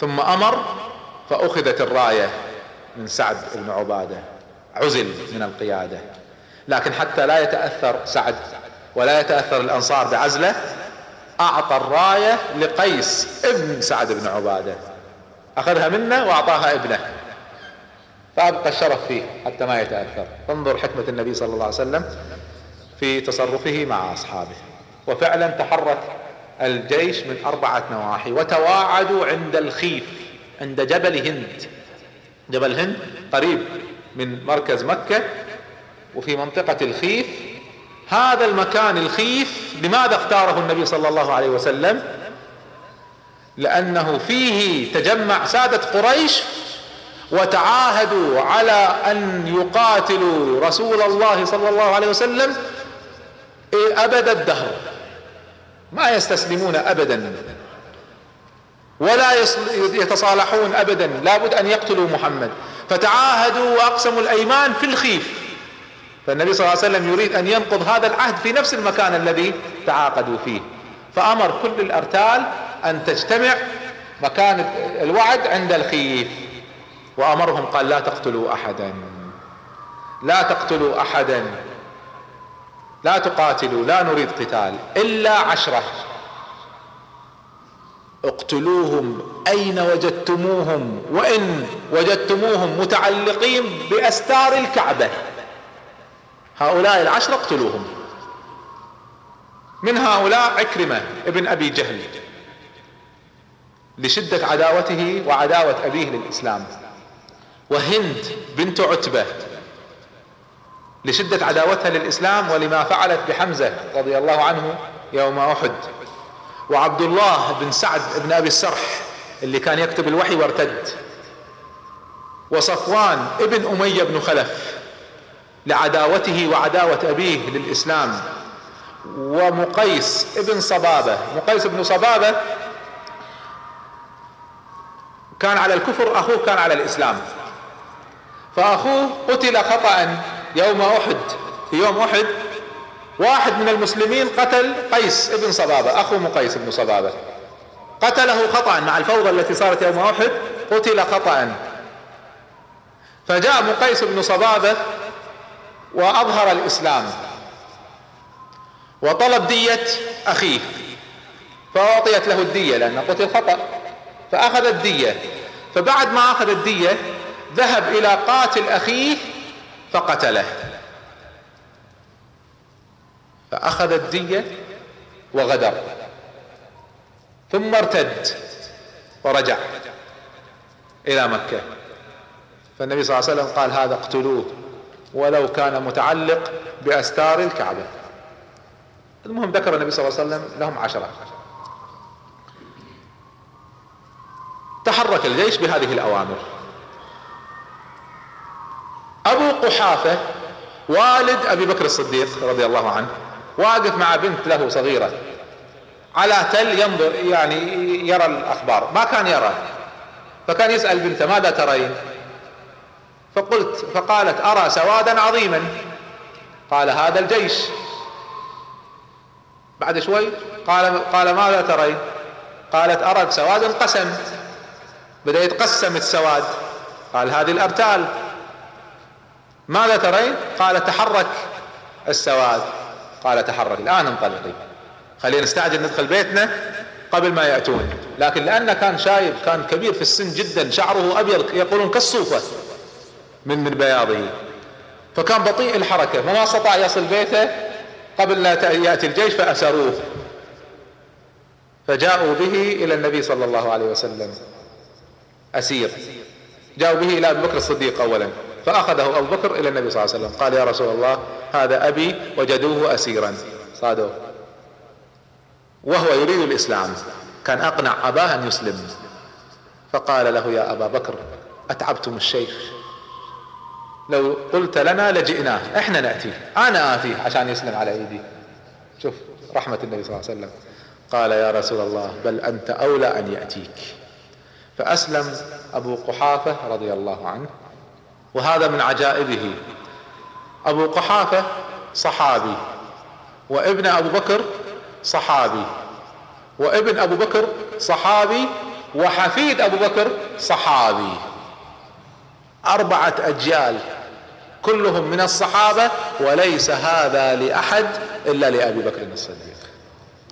ثم أمر فأخذت الراية من سعد بن عبادة. عزل من القيادة. لكن حتى لا يتأثر سعد ولا يتأثر الأنصار بعزله أعطى الراية لقيس ابن سعد بن عبادة. أخذها منه وأعطاها ابنه. فأبقى الشرف فيه حتى ما يتأثر. انظر حكمة النبي صلى الله عليه وسلم. في تصرفه مع أصحابه. وفعلا تحرك الجيش من أربعة نواحي وتواعدوا عند الخيف عند جبل هند. جبل هند قريب من مركز مكة وفي منطقة الخيف. هذا المكان الخيف لماذا اختاره النبي صلى الله عليه وسلم؟ لأنه فيه تجمع سادة قريش وتعاهدوا على أن يقاتلوا رسول الله صلى الله عليه وسلم أبد الدهر. ما يستسلمون ابدا. ولا يتصالحون ابدا. لابد أن يقتلوا محمد. فتعاهدوا وأقسموا الأيمان في الخيف. فالنبي صلى الله عليه وسلم يريد أن ينقض هذا العهد في نفس المكان الذي تعاقدوا فيه. فأمر كل الأرتال أن تجتمع مكان الوعد عند الخيف. وأمرهم قال لا تقتلوا احدا. لا تقتلوا احدا. لا تقاتلوا لا نريد قتال إلا عشرة. اقتلوهم أين وجدتموهم؟ وإن وجدتموهم متعلقين بأستار الكعبة. هؤلاء العشرة اقتلوهم. من هؤلاء؟ عكرمة ابن أبي جهل. لشدة عداوته وعداوة أبيه للإسلام. وهند بنت عتبة. لشدة عداوتها للإسلام ولما فعلت بحمزة رضي الله عنه يوم أحد. وعبد الله بن سعد بن أبي السرح اللي كان يكتب الوحي وارتد. وصفوان ابن أمية بن خلف لعداوته وعداوة أبيه للإسلام. ومقيس ابن صبابة. مقيس بن صبابة كان على الكفر أخوه كان على الإسلام. فأخوه قتل خطأ يوم أحد في يوم أحد واحد من المسلمين قتل قيس ابن صبابة أخو مقيس بن صبابة. قتله خطأ مع الفوضى التي صارت يوم أحد قتل خطأ. فجاء مقيس بن صبابة وأظهر الإسلام. وطلب دية أخيه فأعطيت له الدية لأنه قتل خطأ. فاخذ الدية فبعد ما اخذ الدية ذهب إلى قاتل أخيه فقتله. فأخذ الدية وغدر. ثم ارتد ورجع إلى مكة. فالنبي صلى الله عليه وسلم قال هذا اقتلوه ولو كان متعلق بأستار الكعبة. المهم ذكر النبي صلى الله عليه وسلم لهم عشرة. تحرك الجيش بهذه الأوامر. أبو قحافة والد أبي بكر الصديق رضي الله عنه واقف مع بنت له صغيرة. على تل ينظر يعني يرى الأخبار ما كان يرى. فكان يسأل بنته ماذا ترين؟ فقلت فقالت أرى سوادا عظيما. قال هذا الجيش. بعد شوي قال قال ماذا ترين؟ قالت أرى سواد انقسم بدأ يتقسم السواد. قال هذه الأرتال. ماذا ترين؟ قال تحرك السواد. قال تحرك. الآن انطلقي. خلينا نستعجل ندخل بيتنا قبل ما يأتون. لكن لأنه كان شايب كان كبير في السن جدا شعره أبيض يقولون كالصوفة من من بياضه فكان بطيء الحركة. ما استطاع يصل بيته قبل لا يأتي الجيش فأسروه. فجاءوا به إلى النبي صلى الله عليه وسلم. أسير. جاءوا به إلى أبي بكر الصديق أولا. فأخذه أبو بكر إلى النبي صلى الله عليه وسلم. قال يا رسول الله هذا أبي وجدوه أسيرا. صادوه وهو يريد الإسلام. كان أقنع أباه أن يسلم. فقال له يا أبا بكر أتعبتم الشيخ؟ لو قلت لنا لجئناه إحنا نأتيه أنا اتيه عشان يسلم على إيدي. شوف رحمة النبي صلى الله عليه وسلم. قال يا رسول الله بل أنت أولى أن يأتيك. فأسلم أبو قحافة رضي الله عنه. وهذا من عجائبه. أبو قحافة صحابي وابن أبو بكر صحابي وابن أبو بكر صحابي وحفيد أبو بكر صحابي. أربعة أجيال كلهم من الصحابة وليس هذا لأحد إلا لأبي بكر الصديق.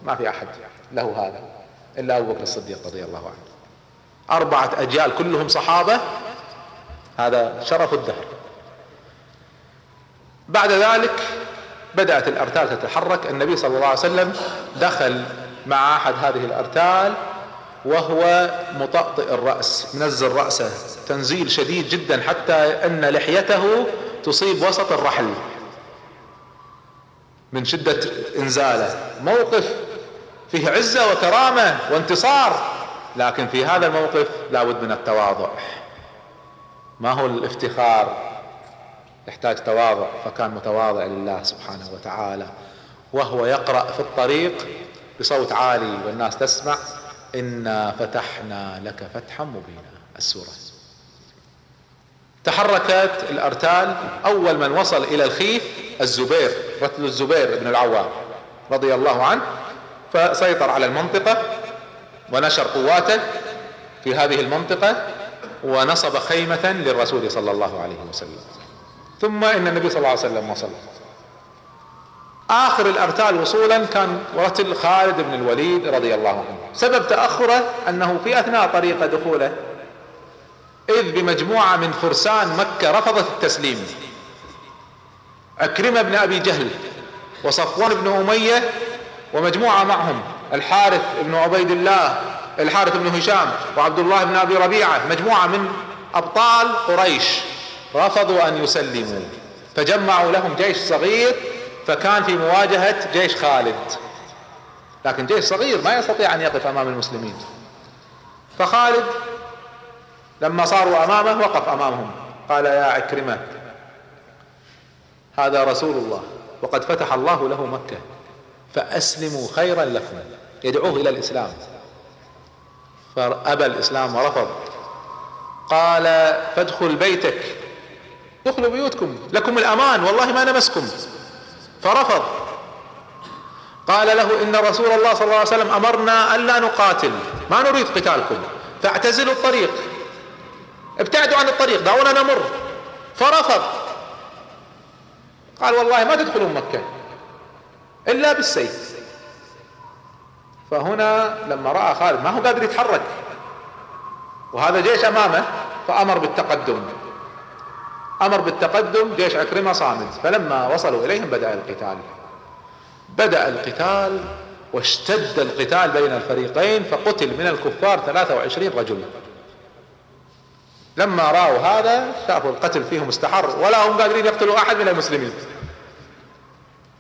ما في أحد له هذا إلا أبو بكر الصديق رضي الله عنه. أربعة أجيال كلهم صحابة هذا شرف الدهر. بعد ذلك بدأت الأرتال تتحرك. النبي صلى الله عليه وسلم دخل مع أحد هذه الأرتال وهو مطأطئ الرأس منزل رأسه تنزيل شديد جدا حتى أن لحيته تصيب وسط الرحل من شدة إنزاله. موقف فيه عزة وكرامة وانتصار لكن في هذا الموقف لابد من التواضع. ما هو الافتخار؟ يحتاج تواضع فكان متواضع لله سبحانه وتعالى. وهو يقرأ في الطريق بصوت عالي والناس تسمع إنا فتحنا لك فتحا مبينا. السورة. تحركت الأرتال أول من وصل إلى الخيف الزبير رتل الزبير بن العوام رضي الله عنه فسيطر على المنطقة ونشر قواته في هذه المنطقة. ونصب خيمة للرسول صلى الله عليه وسلم. ثم إن النبي صلى الله عليه وسلم وصل. آخر الأرتال وصولا كان رتل خالد بن الوليد رضي الله عنه. سبب تأخره أنه في أثناء طريق دخوله إذ بمجموعة من فرسان مكة رفضت التسليم. عكرمه بن أبي جهل وصفوان بن أمية ومجموعة معهم الحارث بن عبيد الله الحارث بن هشام وعبد الله بن أبي ربيعة مجموعة من أبطال قريش رفضوا أن يسلموا فجمعوا لهم جيش صغير فكان في مواجهة جيش خالد. لكن جيش صغير ما يستطيع أن يقف أمام المسلمين. فخالد لما صاروا أمامه وقف أمامهم قال يا عكرمة هذا رسول الله وقد فتح الله له مكة فأسلموا خيرا لكم يدعوه إلى الإسلام. فابى الإسلام ورفض. قال فادخل بيتك. ادخلوا بيوتكم لكم الأمان والله ما نمسكم. فرفض. قال له إن رسول الله صلى الله عليه وسلم أمرنا الا نقاتل ما نريد قتالكم فاعتزلوا الطريق. ابتعدوا عن الطريق دعونا نمر. فرفض. قال والله ما تدخلون مكة إلا بالسيف. فهنا لما رأى خالد ما هو قادر يتحرك. وهذا جيش أمامه فأمر بالتقدم. أمر بالتقدم جيش عكرمة صامد. فلما وصلوا إليهم بدأ القتال. بدأ القتال واشتد القتال بين الفريقين فقتل من الكفار 23 رجل. لما رأوا هذا شافوا القتل فيهم استحر ولا هم قادرين يقتلوا أحد من المسلمين.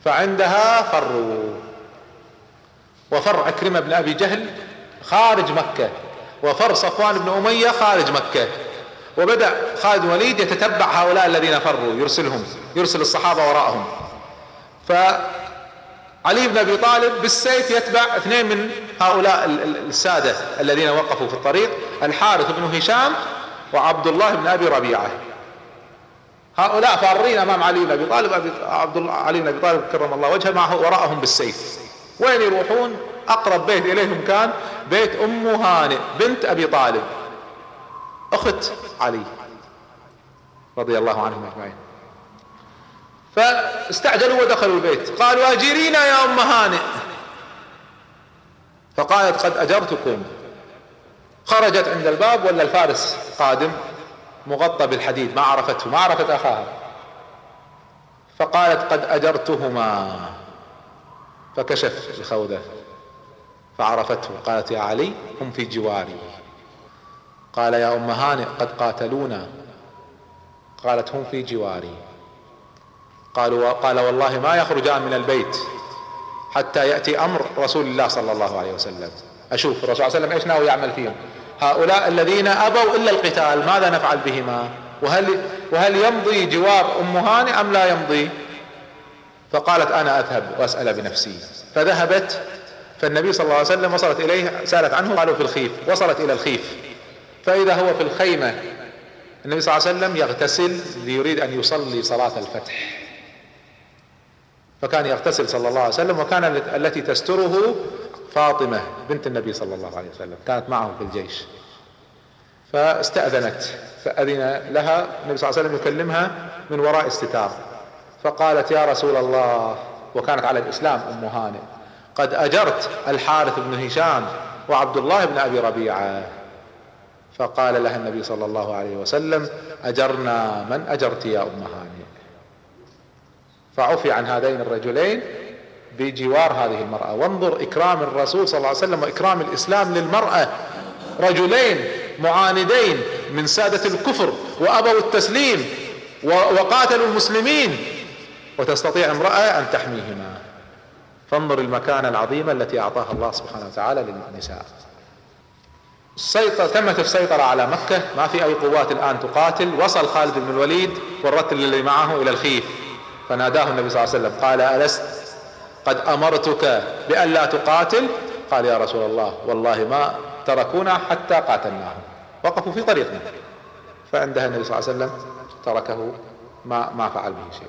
فعندها فروا. وفر عكرمة بن أبي جهل خارج مكة وفر صفوان بن أمية خارج مكة وبدأ خالد الوليد يتتبع هؤلاء الذين فروا يرسلهم يرسل الصحابة وراءهم. فعلي بن أبي طالب بالسيف يتبع اثنين من هؤلاء السادة الذين وقفوا في الطريق الحارث بن هشام وعبد الله بن أبي ربيعة. هؤلاء فارين أمام علي بن أبي طالب أبي عبد الله علي بن أبي طالب كرم الله وجهه معه وراءهم بالسيف. وين يروحون؟ أقرب بيت إليهم كان بيت أم هانئ بنت أبي طالب. أخت علي رضي الله عنهم أجمعين. فاستعجلوا ودخلوا البيت. قالوا اجرينا يا أم هانئ؟ فقالت قد أجرتكم. خرجت عند الباب ولا الفارس قادم مغطى بالحديد ما عرفته ما عرفت أخاها. فقالت قد أجرتهما. فكشف الخوذه فعرفته قالت يا علي هم في جواري. قال يا أم هانئ قد قاتلونا. قالت هم في جواري. قالوا قال والله ما يخرجان من البيت حتى يأتي أمر رسول الله صلى الله عليه وسلم. أشوف الرسول صلى الله عليه وسلم إيش ناوي يعمل فيهم؟ هؤلاء الذين أبوا إلا القتال ماذا نفعل بهما؟ وهل وهل يمضي جوار أم هاني أم لا يمضي؟ فقالت أنا أذهب وأسأل بنفسي. فذهبت فالنبي صلى الله عليه وسلم وصلت إليه سألت عنه قالوا في الخيف وصلت إلى الخيف. فإذا هو في الخيمة النبي صلى الله عليه وسلم يغتسل ليريد أن يصلي صلاة الفتح. فكان يغتسل صلى الله عليه وسلم وكان التي تستره فاطمة بنت النبي صلى الله عليه وسلم كانت معه في الجيش. فاستأذنت فأذن لها النبي صلى الله عليه وسلم يكلمها من وراء استتار. فقالت يا رسول الله وكانت على الإسلام أم هانئ قد أجرت الحارث بن هشام وعبد الله بن أبي ربيعة. فقال لها النبي صلى الله عليه وسلم أجرنا من أجرت يا أم هانئ. فعفي عن هذين الرجلين بجوار هذه المرأة. وانظر إكرام الرسول صلى الله عليه وسلم وإكرام الإسلام للمرأة. رجلين معاندين من سادة الكفر وأبوا التسليم وقاتلوا المسلمين. وتستطيع امرأة أن تحميهما. فانظر المكانة العظيمة التي أعطاها الله سبحانه وتعالى للنساء. السيطرة تمت السيطرة على مكة. ما في أي قوات الآن تقاتل. وصل خالد بن الوليد والرتل اللي معه إلى الخيف. فناداه النبي صلى الله عليه وسلم قال ألست قد أمرتك بأن لا تقاتل؟ قال يا رسول الله والله ما تركونا حتى قاتلناهم. وقفوا في طريقنا. فعندها النبي صلى الله عليه وسلم تركه ما ما فعل به شيء.